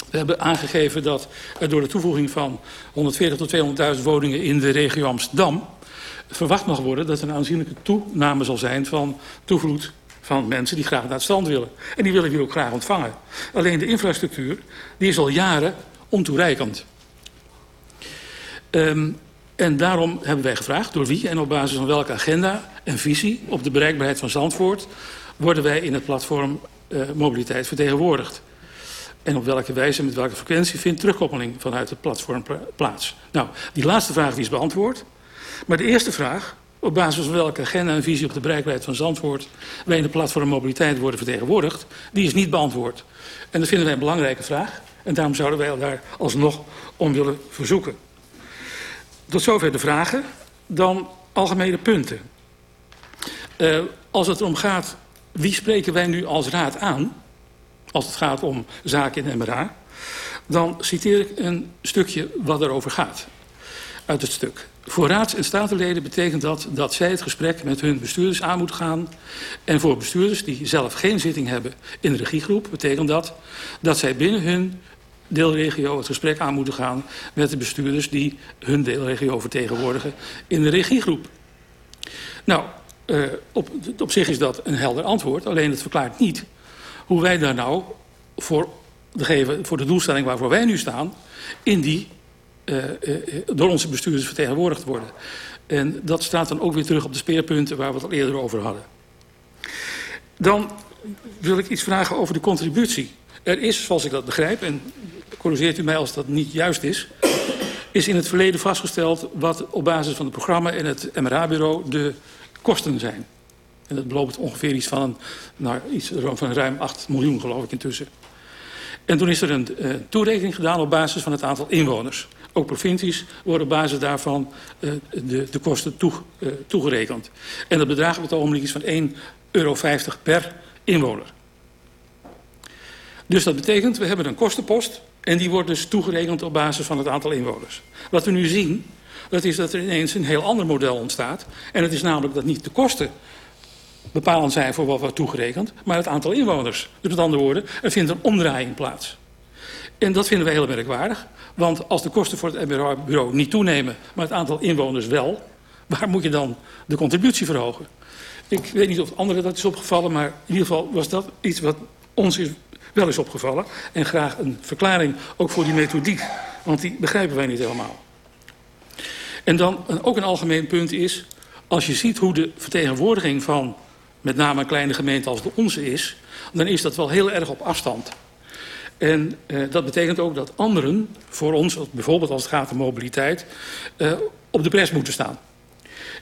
Speaker 1: We hebben aangegeven dat er door de toevoeging van 140 tot 200.000 woningen in de regio Amsterdam verwacht mag worden dat er een aanzienlijke toename zal zijn van toevloed van mensen die graag naar het strand willen. En die willen we ook graag ontvangen. Alleen de infrastructuur die is al jaren ontoereikend. Um, en daarom hebben wij gevraagd door wie en op basis van welke agenda en visie op de bereikbaarheid van Zandvoort worden wij in het platform uh, mobiliteit vertegenwoordigd. En op welke wijze en met welke frequentie vindt terugkoppeling vanuit het platform plaats. Nou, die laatste vraag die is beantwoord. Maar de eerste vraag, op basis van welke agenda en visie op de bereikbaarheid van Zandvoort... wij in de platform mobiliteit worden vertegenwoordigd, die is niet beantwoord. En dat vinden wij een belangrijke vraag. En daarom zouden wij daar alsnog om willen verzoeken. Tot zover de vragen. Dan algemene punten. Uh, als het erom gaat, wie spreken wij nu als raad aan... als het gaat om zaken in MRA... dan citeer ik een stukje wat erover gaat uit het stuk. Voor raads- en statenleden betekent dat dat zij het gesprek met hun bestuurders aan moeten gaan. En voor bestuurders die zelf geen zitting hebben in de regiegroep... betekent dat dat zij binnen hun deelregio het gesprek aan moeten gaan... met de bestuurders die hun deelregio vertegenwoordigen in de regiegroep. Nou, uh, op, op zich is dat een helder antwoord. Alleen het verklaart niet hoe wij daar nou voor de, geven, voor de doelstelling waarvoor wij nu staan... in die uh, uh, door onze bestuurders vertegenwoordigd worden. En dat staat dan ook weer terug op de speerpunten waar we het al eerder over hadden. Dan wil ik iets vragen over de contributie. Er is, zoals ik dat begrijp, en corrigeert u mij als dat niet juist is... is in het verleden vastgesteld wat op basis van het programma en het MRA-bureau de kosten zijn. En dat beloopt ongeveer iets van, nou, iets van ruim 8 miljoen, geloof ik intussen. En toen is er een uh, toerekening gedaan op basis van het aantal inwoners. Ook provincies worden op basis daarvan uh, de, de kosten toe, uh, toegerekend. En dat bedrag op het ogenblik is van 1,50 euro per inwoner. Dus dat betekent, we hebben een kostenpost en die wordt dus toegerekend op basis van het aantal inwoners. Wat we nu zien, dat is dat er ineens een heel ander model ontstaat. En het is namelijk dat niet de kosten bepalend zijn voor wat wordt toegerekend, maar het aantal inwoners. Dus met andere woorden, er vindt een omdraaiing plaats. En dat vinden wij heel merkwaardig, want als de kosten voor het bureau niet toenemen, maar het aantal inwoners wel, waar moet je dan de contributie verhogen? Ik weet niet of anderen dat is opgevallen, maar in ieder geval was dat iets wat ons is, wel is opgevallen. En graag een verklaring ook voor die methodiek, want die begrijpen wij niet helemaal. En dan ook een algemeen punt is, als je ziet hoe de vertegenwoordiging van met name een kleine gemeente als de onze is, dan is dat wel heel erg op afstand. En uh, dat betekent ook dat anderen voor ons, bijvoorbeeld als het gaat om mobiliteit, uh, op de pres moeten staan.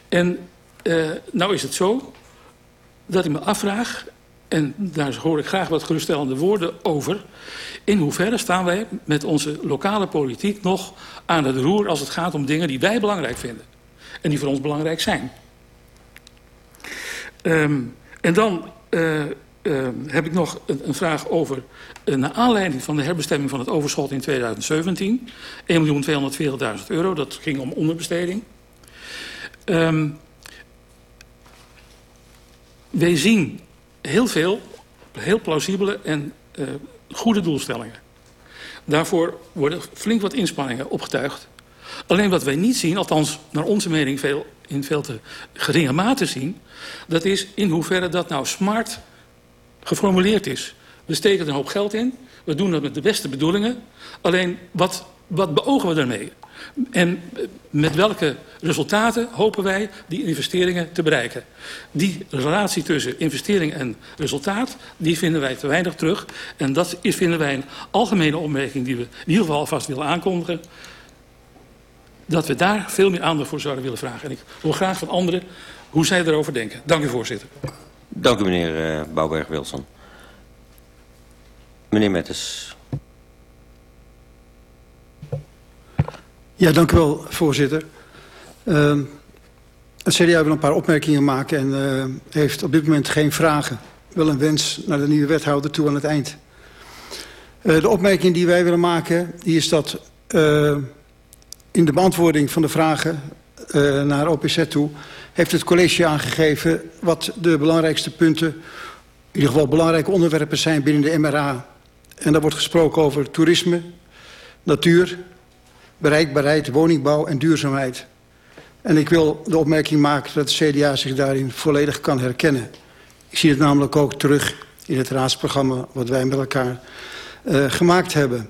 Speaker 1: En uh, nou is het zo dat ik me afvraag, en daar hoor ik graag wat geruststellende woorden over... in hoeverre staan wij met onze lokale politiek nog aan het roer... als het gaat om dingen die wij belangrijk vinden. En die voor ons belangrijk zijn. Um, en dan uh, uh, heb ik nog een, een vraag over... Uh, naar aanleiding van de herbestemming van het overschot in 2017. 1.240.000 euro, dat ging om onderbesteding. Um, wij zien heel veel, heel plausibele en uh, goede doelstellingen. Daarvoor worden flink wat inspanningen opgetuigd. Alleen wat wij niet zien, althans naar onze mening veel, in veel te geringe mate zien... dat is in hoeverre dat nou smart geformuleerd is. We steken er een hoop geld in, we doen dat met de beste bedoelingen. Alleen, wat, wat beogen we daarmee? En met welke resultaten hopen wij die investeringen te bereiken? Die relatie tussen investering en resultaat, die vinden wij te weinig terug. En dat is, vinden wij een algemene opmerking die we in ieder geval alvast willen aankondigen. Dat we daar veel meer aandacht voor zouden willen vragen. En ik hoor graag van anderen hoe zij erover denken. Dank u voorzitter.
Speaker 3: Dank u meneer uh, Bouwberg-Wilson. Meneer Mettes.
Speaker 4: Ja, dank u wel, voorzitter. Uh, het CDA wil een paar opmerkingen maken en uh, heeft op dit moment geen vragen. Wel een wens naar de nieuwe wethouder toe aan het eind. Uh, de opmerking die wij willen maken, die is dat uh, in de beantwoording van de vragen naar OPZ toe... heeft het college aangegeven wat de belangrijkste punten... in ieder geval belangrijke onderwerpen zijn binnen de MRA. En daar wordt gesproken over toerisme, natuur, bereikbaarheid, woningbouw en duurzaamheid. En ik wil de opmerking maken dat de CDA zich daarin volledig kan herkennen. Ik zie het namelijk ook terug in het raadsprogramma wat wij met elkaar uh, gemaakt hebben.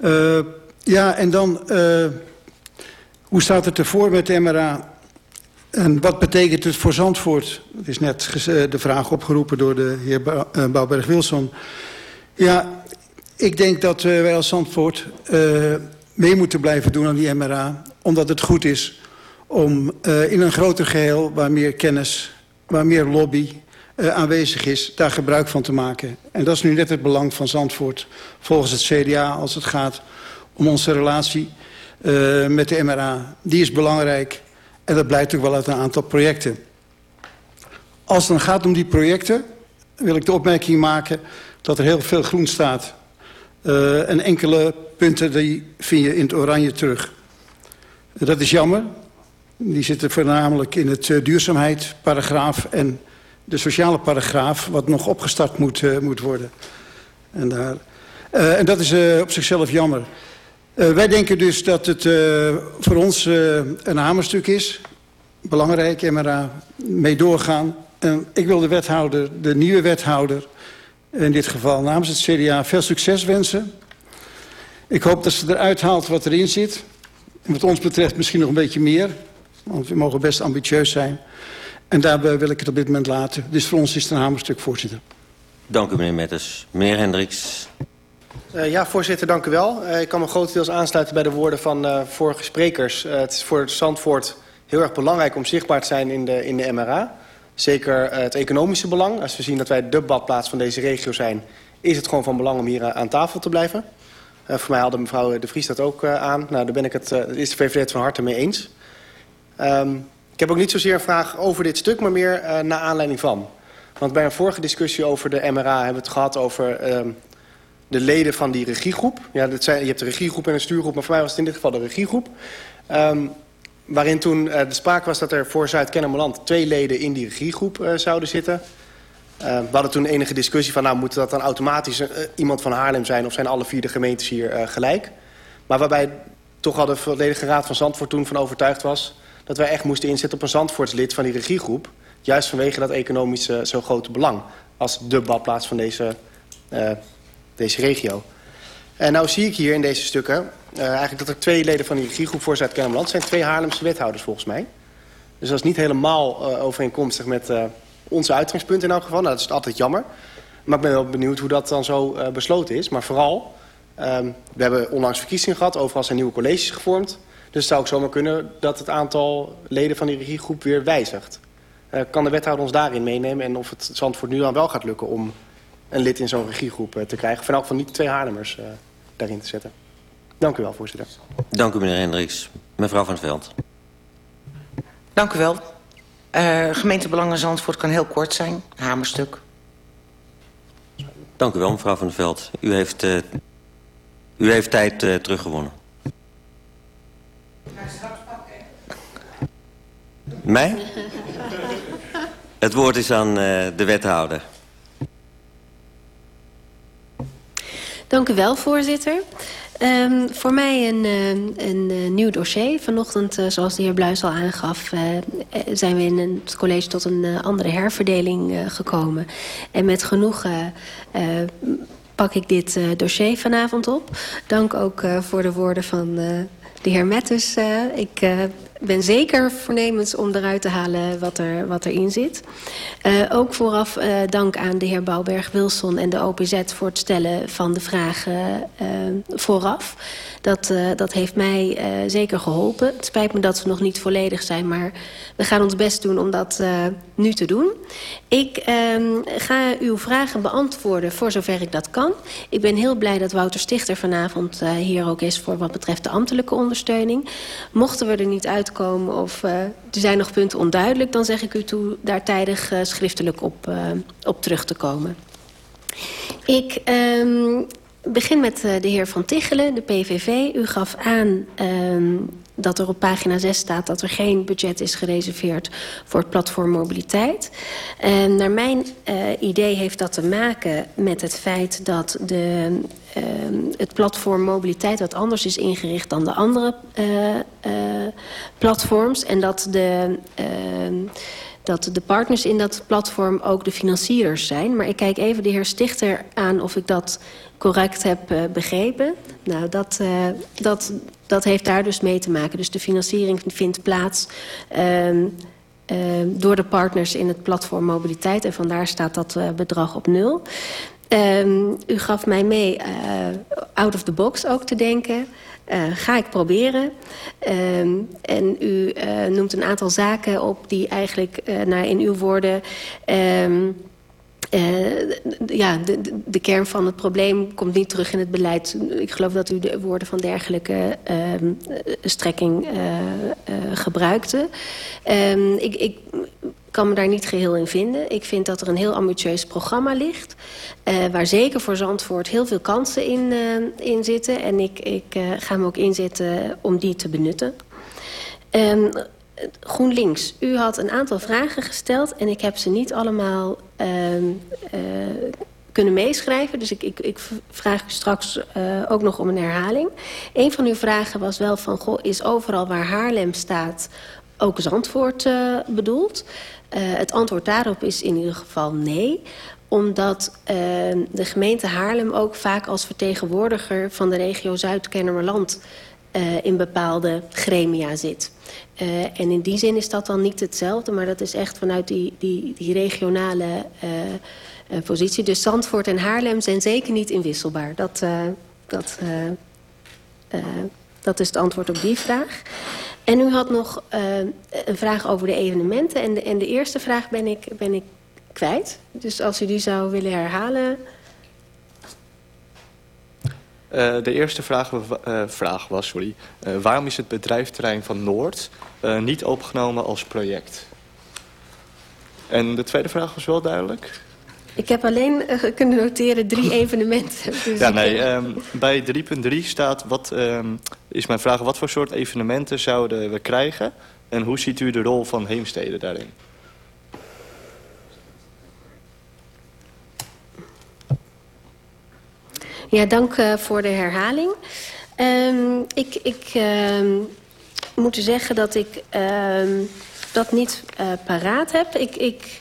Speaker 4: Uh, ja, en dan, uh, hoe staat het ervoor met de MRA? En wat betekent het voor Zandvoort? Het is net de vraag opgeroepen door de heer Bouwberg-Wilson. Ja, ik denk dat wij als Zandvoort mee moeten blijven doen aan die MRA. Omdat het goed is om uh, in een groter geheel waar meer kennis, waar meer lobby uh, aanwezig is, daar gebruik van te maken. En dat is nu net het belang van Zandvoort volgens het CDA als het gaat om onze relatie uh, met de MRA. Die is belangrijk en dat blijkt ook wel uit een aantal projecten. Als het dan gaat om die projecten wil ik de opmerking maken dat er heel veel groen staat. Uh, en enkele punten die vind je in het oranje terug. Dat is jammer. Die zitten voornamelijk in het uh, duurzaamheidsparagraaf en de sociale paragraaf... wat nog opgestart moet, uh, moet worden. En, daar, en dat is op zichzelf jammer. Wij denken dus dat het voor ons een hamerstuk is. Belangrijk, maar mee doorgaan. Ik wil de wethouder, de nieuwe wethouder... in dit geval namens het CDA, veel succes wensen. Ik hoop dat ze eruit haalt wat erin zit. En wat ons betreft misschien nog een beetje meer. Want we mogen best ambitieus zijn. En daarbij wil ik het op dit moment laten. Dus voor ons is het een hamerstuk, voorzitter.
Speaker 3: Dank u, meneer Metters. Meneer Hendricks.
Speaker 17: Uh, ja, voorzitter, dank u wel. Uh, ik kan me grotendeels aansluiten bij de woorden van uh, vorige sprekers. het is voor Zandvoort heel erg belangrijk om zichtbaar te zijn in de, in de MRA. Zeker het economische belang. Als we zien dat wij de badplaats van deze regio zijn... is het gewoon van belang om hier aan tafel te blijven. voor mij haalde mevrouw De Vries dat ook aan. Nou, daar ben ik het, is de VVD het van harte mee eens. Um, ik heb ook niet zozeer een vraag over dit stuk, maar meer uh, naar aanleiding van. Want bij een vorige discussie over de MRA hebben we het gehad over uh, de leden van die regiegroep. Ja, dat zijn, je hebt de regiegroep en een stuurgroep, maar voor mij was het in dit geval de regiegroep. Um, waarin toen uh, de sprake was dat er voor Zuid-Kennemerland twee leden in die regiegroep uh, zouden zitten. Uh, we hadden toen enige discussie van, nou moet dat dan automatisch iemand van Haarlem zijn... of zijn alle vier de gemeentes hier gelijk. Maar waarbij toch al de volledige raad van Zandvoort toen van overtuigd was dat wij echt moesten inzetten op een Zandvoortslid van die regiegroep. Juist vanwege dat economische zo grote belang als de badplaats van deze, deze regio. En nou zie ik hier in deze stukken uh, eigenlijk dat er twee leden van die regiegroep voor Zuid-Kennemerland zijn. Twee Haarlemse wethouders volgens mij. Dus dat is niet helemaal uh, overeenkomstig met onze uitgangspunten in elk geval. Nou, dat is altijd jammer. Maar ik ben wel benieuwd hoe dat dan zo besloten is. Maar vooral, um, we hebben onlangs verkiezingen gehad. Overal zijn nieuwe colleges gevormd. Dus het zou ook zomaar kunnen dat het aantal leden van die regiegroep weer wijzigt. Kan de wethouder ons daarin meenemen en of het Zandvoort nu dan wel gaat lukken om een lid in zo'n regiegroep uh, te krijgen. Van elk van niet twee Haarlemmers uh, daarin te zetten. Dank u wel, voorzitter.
Speaker 3: Dank u, meneer Hendricks. Mevrouw van het Veld.
Speaker 11: Dank u wel. Uh, gemeentebelangen Zandvoort kan heel kort zijn. Hamerstuk.
Speaker 3: Dank u wel, mevrouw van het Veld. U heeft, uh, u heeft tijd uh, teruggewonnen. Mij? Het woord is aan uh, de wethouder.
Speaker 18: Dank u wel, voorzitter. Um, voor mij een, uh, een uh, nieuw dossier. Vanochtend, uh, zoals de heer Bluis al aangaf... zijn we in het college tot een andere herverdeling gekomen. En met genoegen pak ik dit dossier vanavond op. Dank ook voor de woorden van de heer Mettes. ik ben zeker voornemens om eruit te halen wat, er, wat erin zit. Uh, ook vooraf uh, dank aan de heer Bouwberg-Wilson en de OPZ... voor het stellen van de vragen uh, vooraf. Dat, dat heeft mij zeker geholpen. Het spijt me dat we nog niet volledig zijn... maar we gaan ons best doen om dat nu te doen. Ik uh, ga uw vragen beantwoorden voor zover ik dat kan. Ik ben heel blij dat Wouter Stichter vanavond hier ook is... voor wat betreft de ambtelijke ondersteuning. Mochten we er niet uitkomen of uh, er zijn nog punten onduidelijk... dan zeg ik u toe daar tijdig uh, schriftelijk op, uh, op terug te komen. Ik... Uh, begin met de heer Van Tichelen, de PVV. U gaf aan um, dat er op pagina 6 staat dat er geen budget is gereserveerd voor het platform mobiliteit. En naar mijn uh, idee heeft dat te maken met het feit dat de, het platform mobiliteit wat anders is ingericht dan de andere uh, platforms. En dat de dat de partners in dat platform ook de financiers zijn. Maar ik kijk even de heer Stichter aan of ik dat correct heb uh, begrepen. Nou, dat, dat, dat heeft daar dus mee te maken. Dus de financiering vindt plaats uh, door de partners in het platform mobiliteit. En vandaar staat dat bedrag op nul. Um, u gaf mij mee uh, out of the box ook te denken. Uh, ga ik proberen. Um, en u uh, noemt een aantal zaken op die eigenlijk naar in uw woorden... Uh, ja, de, de, kern van het probleem komt niet terug in het beleid. Ik geloof dat u de woorden van dergelijke strekking gebruikte. Ehm, ik, ik, kan me daar niet geheel in vinden. Ik vind dat er een heel ambitieus programma ligt... waar zeker voor Zandvoort heel veel kansen in, in zitten. En ik, ik ga me ook inzetten om die te benutten. Um, GroenLinks, u had een aantal vragen gesteld... en ik heb ze niet allemaal uh, kunnen meeschrijven. Dus ik, ik, ik vraag u straks ook nog om een herhaling. Een van uw vragen was wel van... Goh, is overal waar Haarlem staat ook Zandvoort bedoeld? Uh, het antwoord daarop is in ieder geval nee omdat uh, de gemeente Haarlem ook vaak als vertegenwoordiger van de regio Zuid-Kennemerland uh, in bepaalde gremia zit. En in die zin is dat dan niet hetzelfde, maar dat is echt vanuit die, die, die regionale positie. Dus Zandvoort en Haarlem zijn zeker niet inwisselbaar. Dat, dat, dat is het antwoord op die vraag. En u had nog een vraag over de evenementen. En de, en de eerste vraag ben ik, ben ik kwijt. Dus als u die zou willen herhalen...
Speaker 15: Uh, de eerste vraag, uh, vraag was, sorry, waarom is het bedrijfterrein van Noord niet opgenomen als project? En de tweede vraag was wel duidelijk.
Speaker 18: Ik heb alleen kunnen noteren drie evenementen.
Speaker 15: Dus ja, nee, um, bij 3.3 staat, wat, um, is mijn vraag, wat voor soort evenementen zouden we krijgen? En hoe ziet u de rol van Heemstede daarin?
Speaker 18: Ja, dank uh, voor de herhaling. Um, ik ik moet zeggen dat ik dat niet uh, paraat heb. Ik, ik,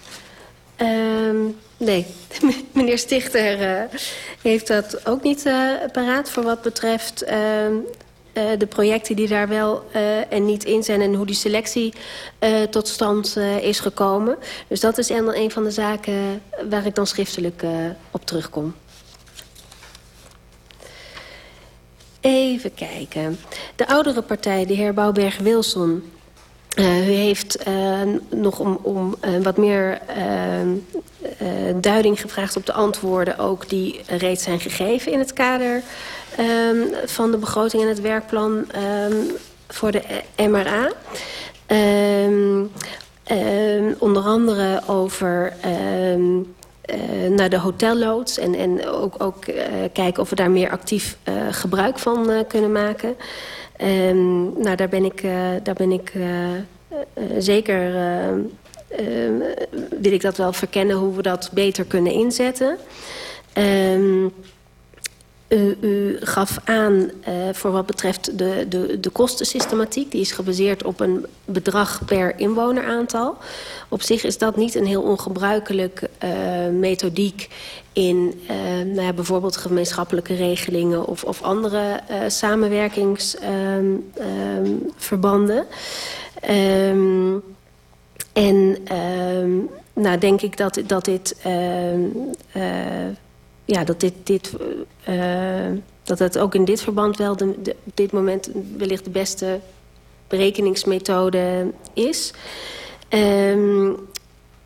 Speaker 18: nee, meneer Stichter uh, heeft dat ook niet paraat voor wat betreft... Uh, de projecten die daar wel uh, en niet in zijn... en hoe die selectie uh, tot stand is gekomen. Dus dat is een van de zaken waar ik dan schriftelijk op terugkom. Even kijken. De oudere partij, de heer Bouwberg-Wilson... Uh, u heeft uh, nog om, om uh, wat meer duiding gevraagd op de antwoorden... ook die reeds zijn gegeven in het kader um, van de begroting en het werkplan um, voor de MRA. Onder andere over naar de hotelloods. En, en ook, ook kijken of we daar meer actief gebruik van kunnen maken. Um, nou, daar ben ik, daar ben ik zeker... wil ik dat wel verkennen hoe we dat beter kunnen inzetten. Um, u, gaf aan voor wat betreft de, de, de kostensystematiek. Die is gebaseerd op een bedrag per inwoneraantal. Op zich is dat niet een heel ongebruikelijk methodiek in uh, nou ja, bijvoorbeeld gemeenschappelijke regelingen of, of andere samenwerkingsverbanden. Um, en um, nou denk ik dat, dat dit ja, dat dit, dit dat het ook in dit verband wel de, de, op dit moment wellicht de beste berekeningsmethode is. Um,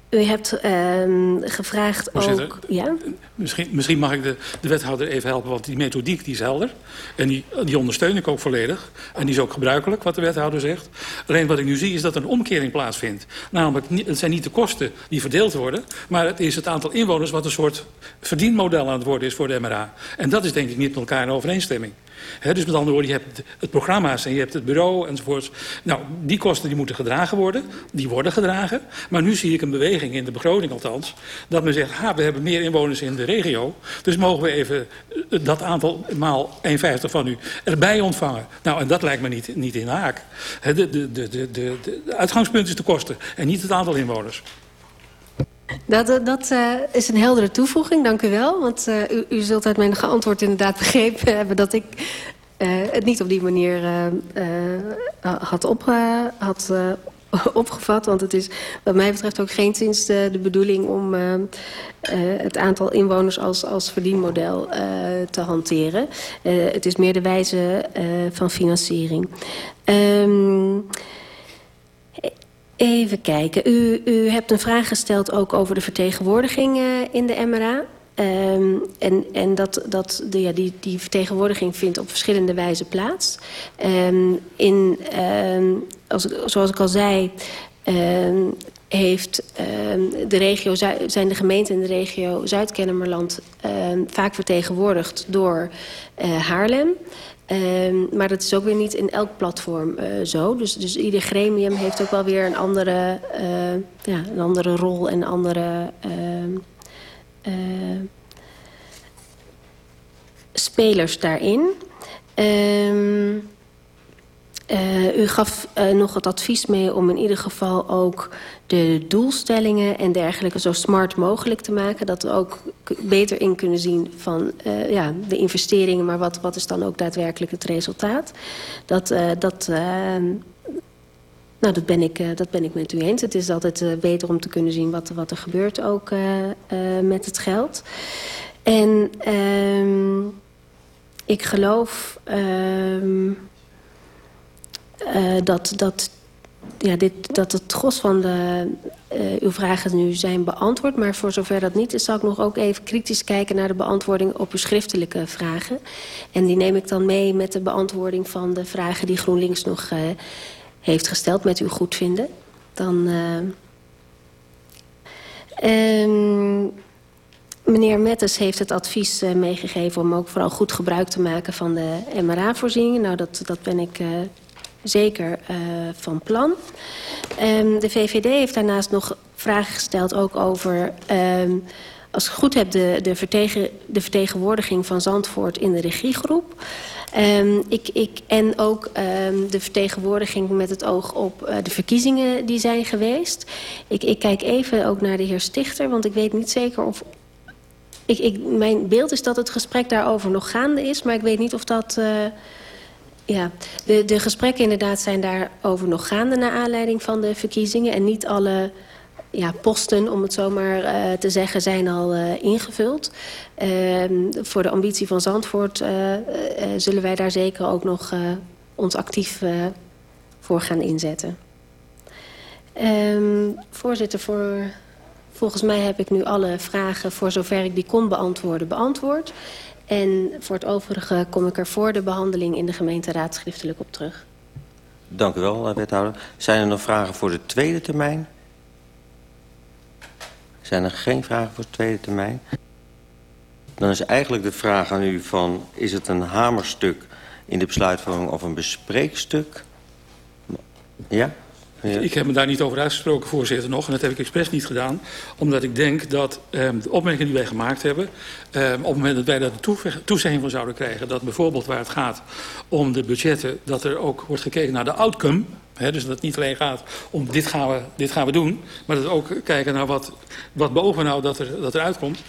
Speaker 18: u hebt um, gevraagd ook... Ja?
Speaker 1: Misschien, misschien mag ik de, de wethouder even helpen, want die methodiek die is helder. En die, die ondersteun ik ook volledig. En die is ook gebruikelijk, wat de wethouder zegt. Alleen wat ik nu zie is dat er een omkering plaatsvindt. Namelijk, het zijn niet de kosten die verdeeld worden... maar het is het aantal inwoners wat een soort verdienmodel aan het worden is voor de MRA. En dat is denk ik niet met elkaar in overeenstemming. Dus met andere woorden, je hebt het programma's en je hebt het bureau enzovoorts. Nou, die kosten die moeten gedragen worden. Die worden gedragen. Maar nu zie ik een beweging in de begroting althans. Dat men zegt, ha, we hebben meer inwoners in de regio. Dus mogen we even eh, dat aantal maal 1,50 van u erbij ontvangen. Nou, en dat lijkt me niet, niet in de haak. He, de, de, de, de, de uitgangspunt is de kosten en niet het aantal inwoners.
Speaker 18: Dat, dat uh, is een heldere toevoeging, dank u wel. Want uh, u, u zult uit mijn geantwoord inderdaad begrepen hebben... dat ik uh, het niet op die manier had, op, had opgevat. Want het is wat mij betreft ook geen sinds de, de bedoeling om uh, uh, het aantal inwoners als, als verdienmodel uh, te hanteren. het is meer de wijze van financiering. Um, even kijken. U, u hebt een vraag gesteld ook over de vertegenwoordiging in de MRA. Um, en en dat, dat, ja, die, die vertegenwoordiging vindt op verschillende wijzen plaats. Um, in, um, als, zoals ik al zei, heeft de regio, zijn de gemeenten in de regio Zuid-Kennemerland vaak vertegenwoordigd door uh, Haarlem. Um, maar dat is ook weer niet in elk platform uh, zo. Dus, dus ieder gremium heeft ook wel weer een andere, uh, ja, een andere rol en andere... Uh, uh, spelers daarin. Uh, u gaf nog het advies mee om in ieder geval ook de doelstellingen en dergelijke zo smart mogelijk te maken. Dat we ook beter in kunnen zien van uh, ja, de investeringen, maar wat, wat is dan ook daadwerkelijk het resultaat. Dat, dat, nou, dat, ben ik, dat ben ik met u eens. Het is altijd beter om te kunnen zien wat, wat er gebeurt ook met het geld. En um, ik geloof uh, dat, dat, ja, dit, dat het gros van de, uh, uw vragen nu zijn beantwoord. Maar voor zover dat niet is, zal ik nog ook even kritisch kijken naar de beantwoording op uw schriftelijke vragen. En die neem ik dan mee met de beantwoording van de vragen die GroenLinks nog uh, heeft gesteld, met uw goedvinden. Dan. Uh, Meneer Mettes heeft het advies meegegeven om ook vooral goed gebruik te maken van de MRA-voorzieningen. Nou, dat, dat ben ik zeker uh, van plan. Um, de VVD heeft daarnaast nog vragen gesteld ook over... Um, als ik goed heb, de, de, vertegen, de vertegenwoordiging van Zandvoort in de regiegroep. Um, ik, ik, en ook de vertegenwoordiging met het oog op uh, de verkiezingen die zijn geweest. Ik, ik kijk even ook naar de heer Stichter, want ik weet niet zeker of ik, ik, mijn beeld is dat het gesprek daarover nog gaande is. Maar ik weet niet of dat... Uh, ja, de, de gesprekken inderdaad zijn daarover nog gaande... naar aanleiding van de verkiezingen. En niet alle ja, posten, om het zo maar uh, te zeggen, zijn al uh, ingevuld. Uh, voor de ambitie van Zandvoort zullen wij daar zeker ook nog ons actief voor gaan inzetten. Ehm, voorzitter, voor Volgens mij heb ik nu alle vragen, voor zover ik die kon beantwoorden, beantwoord. En voor het overige kom ik er voor de behandeling in de gemeenteraad schriftelijk op terug.
Speaker 3: Dank u wel, wethouder. Zijn er nog vragen voor de tweede termijn? Zijn er geen vragen voor de tweede termijn? Dan is eigenlijk de vraag aan u van... is het een hamerstuk in de besluitvorming of een bespreekstuk? Ja?
Speaker 1: Ik heb me daar niet over uitgesproken, voorzitter, nog. En dat heb ik expres niet gedaan. Omdat ik denk dat um, de opmerking die wij gemaakt hebben... Um, op het moment dat wij daar de toezegging van zouden krijgen... dat bijvoorbeeld waar het gaat om de budgetten... dat er ook wordt gekeken naar de outcome... Dus dat het niet alleen gaat om dit gaan we, dit gaan we doen... maar dat we ook kijken naar wat, wat nou dat er, dat er uitkomt.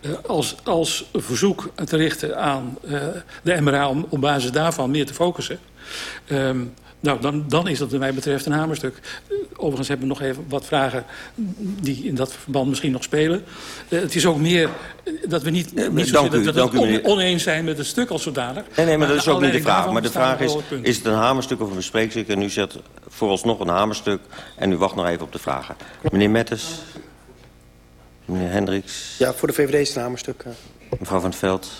Speaker 1: Uh, als, als verzoek te richten aan uh, de MRA om op basis daarvan meer te focussen... Um, nou, dan, dan is dat wat mij betreft een hamerstuk. Overigens hebben we nog even wat vragen die in dat verband misschien nog spelen. Uh, het is ook meer dat we niet, uh, niet
Speaker 3: dank u,
Speaker 1: dat
Speaker 3: dank
Speaker 1: we on, oneens zijn met het stuk als zodanig.
Speaker 3: Nee, nee, maar, maar dat is ook niet de vraag. Maar de vraag is, is het een hamerstuk of een bespreekstuk? En u zet vooralsnog een hamerstuk en u wacht nog even op de vragen. Meneer Mettes, meneer Hendricks.
Speaker 17: Ja, voor de VVD is het een hamerstuk.
Speaker 3: Mevrouw van het Veld.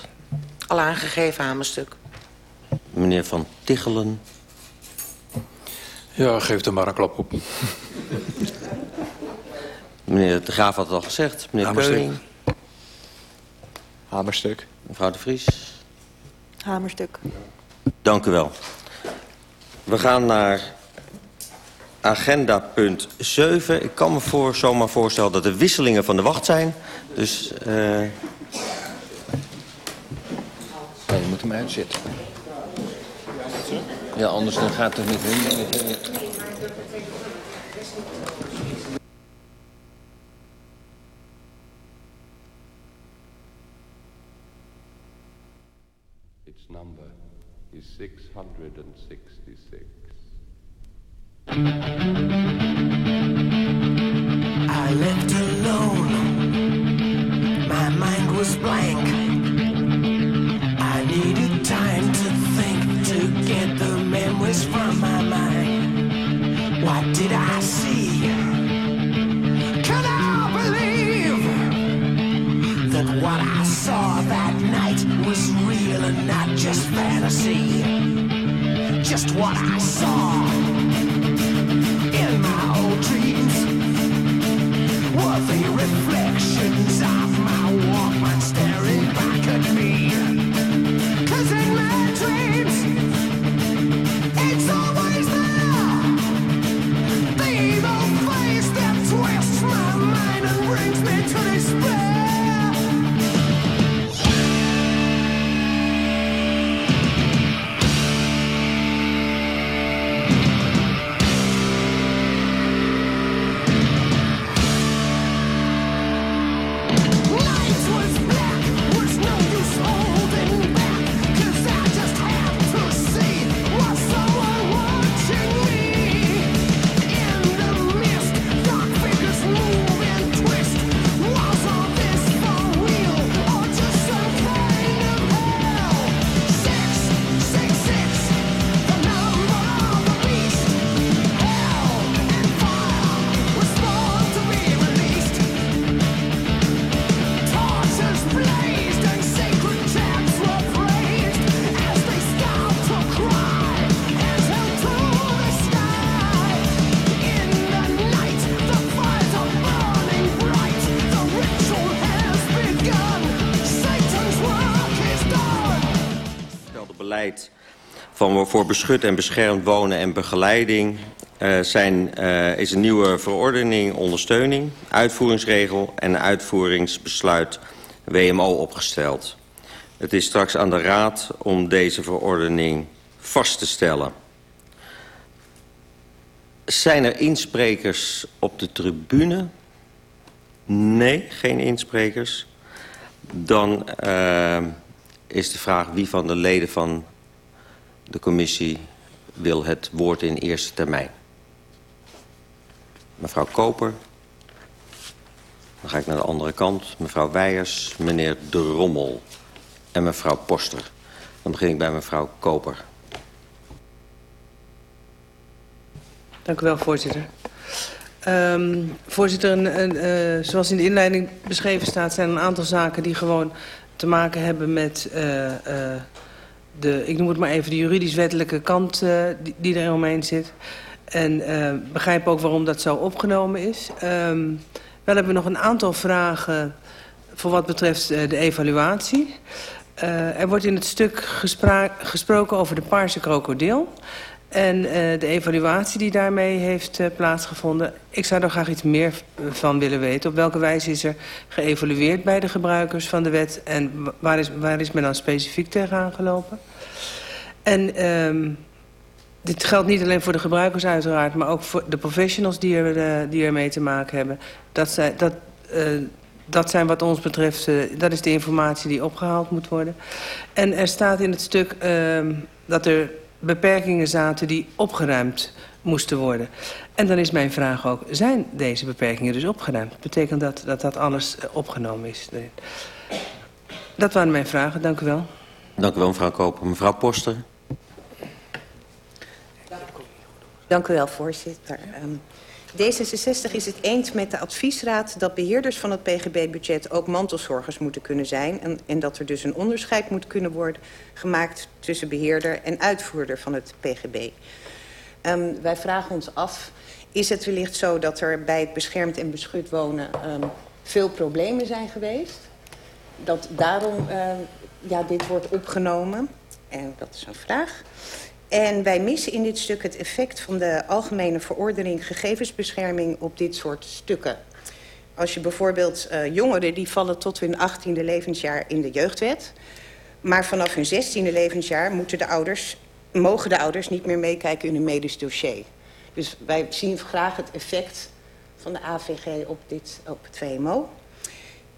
Speaker 11: Al aangegeven hamerstuk.
Speaker 3: Meneer Van Tichelen.
Speaker 13: Ja, geef er maar een klap op.
Speaker 3: Meneer De Graaf had het al gezegd. Meneer
Speaker 15: Hamerstuk.
Speaker 3: Keuning.
Speaker 15: Hamerstuk.
Speaker 3: Mevrouw de Vries.
Speaker 16: Hamerstuk.
Speaker 3: Dank u wel. We gaan naar agenda punt 7. Ik kan me voor, zomaar voorstellen dat er wisselingen van de wacht zijn. Dus... Uh...
Speaker 10: Ja, je moet hem uitzetten. Ja, anders dan gaat het niet.
Speaker 19: Its number is 666.
Speaker 3: Beleid van voor beschut en beschermd wonen en begeleiding eh, zijn, eh, is een nieuwe verordening ondersteuning, uitvoeringsregel en uitvoeringsbesluit WMO opgesteld. Het is straks aan de Raad om deze verordening vast te stellen. Zijn er insprekers op de tribune? Nee, geen insprekers. Dan uh, is de vraag wie van de leden van de commissie wil het woord in eerste termijn. Mevrouw Koper. Dan ga ik naar de andere kant. Mevrouw Weijers, meneer De Rommel en mevrouw Poster. Dan begin ik bij mevrouw Koper.
Speaker 20: Dank u wel, voorzitter. Um, voorzitter, uh, zoals in de inleiding beschreven staat... zijn een aantal zaken die gewoon te maken hebben met... Uh, uh, de, ik noem het maar even de juridisch-wettelijke kant die, die er omheen zit. En begrijp ook waarom dat zo opgenomen is. Um, wel hebben we nog een aantal vragen voor wat betreft de evaluatie. er wordt in het stuk gesproken over de paarse krokodil... En uh, de evaluatie die daarmee heeft uh, plaatsgevonden. Ik zou er graag iets meer van willen weten. Op welke wijze is er geëvalueerd bij de gebruikers van de wet... en waar is, waar is men dan specifiek tegenaan gelopen? En um, dit geldt niet alleen voor de gebruikers uiteraard... maar ook voor de professionals die, er, uh, die ermee te maken hebben. Dat zijn, dat, dat zijn wat ons betreft... dat is de informatie die opgehaald moet worden. En er staat in het stuk ehm, dat er beperkingen zaten die opgeruimd moesten worden. En dan is mijn vraag ook, zijn deze beperkingen dus opgeruimd? Betekent dat dat, dat alles opgenomen is? Dat waren mijn vragen, dank u wel.
Speaker 3: Dank u wel, mevrouw Koper. Mevrouw Poster.
Speaker 21: Dank u wel, voorzitter. Um, D66 is het eens met de adviesraad dat beheerders van het PGB-budget ook mantelzorgers moeten kunnen zijn. En, en, dat er dus een onderscheid moet kunnen worden gemaakt tussen beheerder en uitvoerder van het PGB. Um, wij vragen ons af, is het wellicht zo dat er bij het beschermd en beschut wonen um, veel problemen zijn geweest? Dat daarom uh, ja, dit wordt opgenomen? En dat is een vraag. En wij missen in dit stuk het effect van de algemene verordening gegevensbescherming op dit soort stukken. Als je bijvoorbeeld uh, jongeren die vallen tot hun 18e levensjaar in de jeugdwet. Maar vanaf hun 16e levensjaar moeten de ouders, mogen de ouders niet meer meekijken in een medisch dossier. Dus wij zien graag het effect van de AVG op, dit, op het VMO.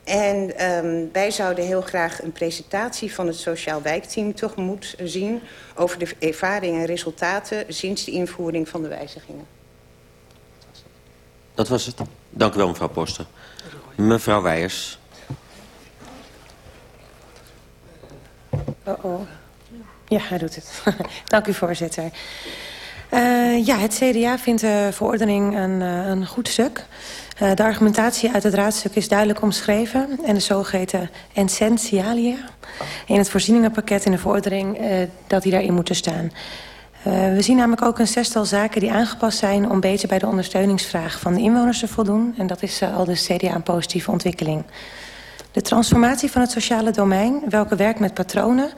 Speaker 21: En um, wij zouden heel graag een presentatie van het Sociaal Wijkteam tegemoet zien... over de ervaringen en resultaten sinds de invoering van de wijzigingen.
Speaker 3: Dat was het. Dank u wel, mevrouw Poster. Mevrouw Weijers.
Speaker 21: Uh -oh.
Speaker 22: Ja, hij doet het. Dank u, voorzitter. Uh, ja, het CDA vindt de verordening een, uh, een goed stuk. Uh, de argumentatie uit het raadstuk is duidelijk omschreven... en de zogeheten essentialia in het voorzieningenpakket in de verordening... dat die daarin moeten staan. we zien namelijk ook een zestal zaken die aangepast zijn... om beter bij de ondersteuningsvraag van de inwoners te voldoen. En dat is al de CDA een positieve ontwikkeling. De transformatie van het sociale domein, welke werkt met patronen...